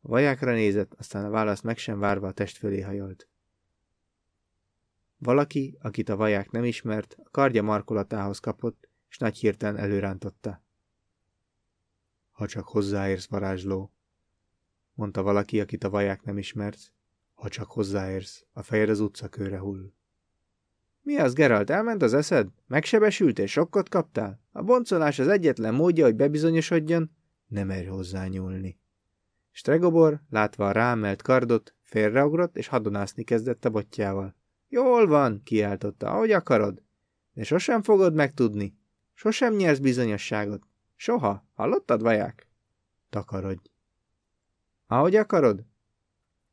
[SPEAKER 1] A vajákra nézett, aztán a választ meg sem várva a test fölé hajolt. Valaki, akit a vaják nem ismert, a kardja markolatához kapott, és nagy hirtelen előrántotta. Ha csak hozzáérsz, varázsló, mondta valaki, akit a vaják nem ismert, ha csak hozzáérsz, a fejed az utcakőre hull. Mi az, Geralt, elment az eszed? Megsebesült és sokkot kaptál? A boncolás az egyetlen módja, hogy bebizonyosodjon, nem merj hozzányúlni. Stregobor, látva a rámelt kardot, félreugrott és hadonászni kezdett a botjával. Jól van, kiáltotta, ahogy akarod. De sosem fogod megtudni. Sosem nyersz bizonyosságot. Soha. Hallottad, vaják? Takarodj. Ahogy akarod?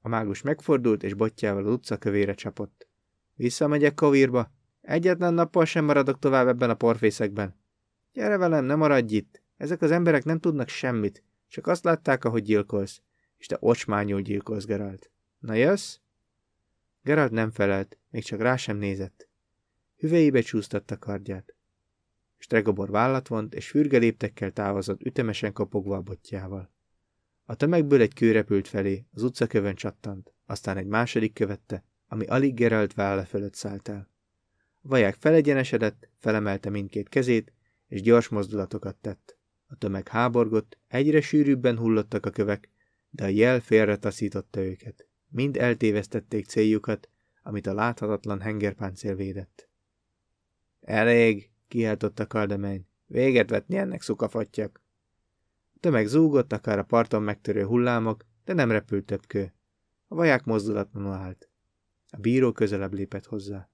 [SPEAKER 1] A mágus megfordult, és botjával az utcakövére csapott. Visszamegyek kovírba. Egyetlen nappal sem maradok tovább ebben a porfészekben. Gyere velem, ne maradj itt. Ezek az emberek nem tudnak semmit. Csak azt látták, ahogy gyilkolsz. És te ocsmányul gyilkolsz, Geralt. Na jössz? Geralt nem felelt, még csak rá sem nézett. Hüvelyébe csúsztatta kardját. Stregobor vállat vont, és fürge léptekkel távozott, ütemesen kopogva a botjával. A tömegből egy kő repült felé, az utcakövön csattant, aztán egy második követte, ami alig Geralt válla fölött szállt el. A vaják felegyenesedett, felemelte mindkét kezét, és gyors mozdulatokat tett. A tömeg háborgott, egyre sűrűbben hullottak a kövek, de a jel félretaszította őket. Mind eltévesztették céljukat, amit a láthatatlan hengerpáncél védett. Elég, kiáltotta Kaldemány. Véget vetni ennek szukafatjak. A tömeg zúgott, akár a parton megtörő hullámok, de nem repült több kő. A vaják mozdulatlanul állt. A bíró közelebb lépett hozzá.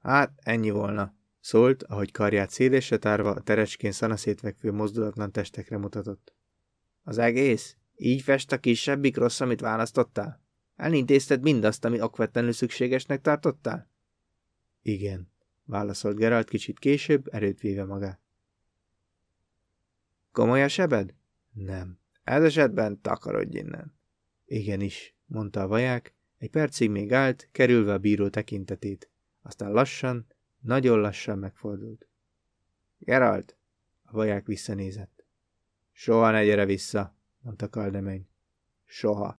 [SPEAKER 1] Hát, ennyi volna, szólt, ahogy karját szélesre tárva a terecskén szanaszétvekvő mozdulatlan testekre mutatott. Az egész? Így fest a kisebbik rossz, amit választottál? Elintézted mindazt, ami okvetlenül szükségesnek tartottál? Igen, válaszolt Geralt kicsit később, erőt véve magát. Komoly a sebed? Nem. Ez esetben takarodj innen. Igenis, mondta a vaják, egy percig még állt, kerülve a bíró tekintetét. Aztán lassan, nagyon lassan megfordult. Geralt! A vaják visszanézett. Soha ne gyere vissza, mondta Kaldemeny. Soha.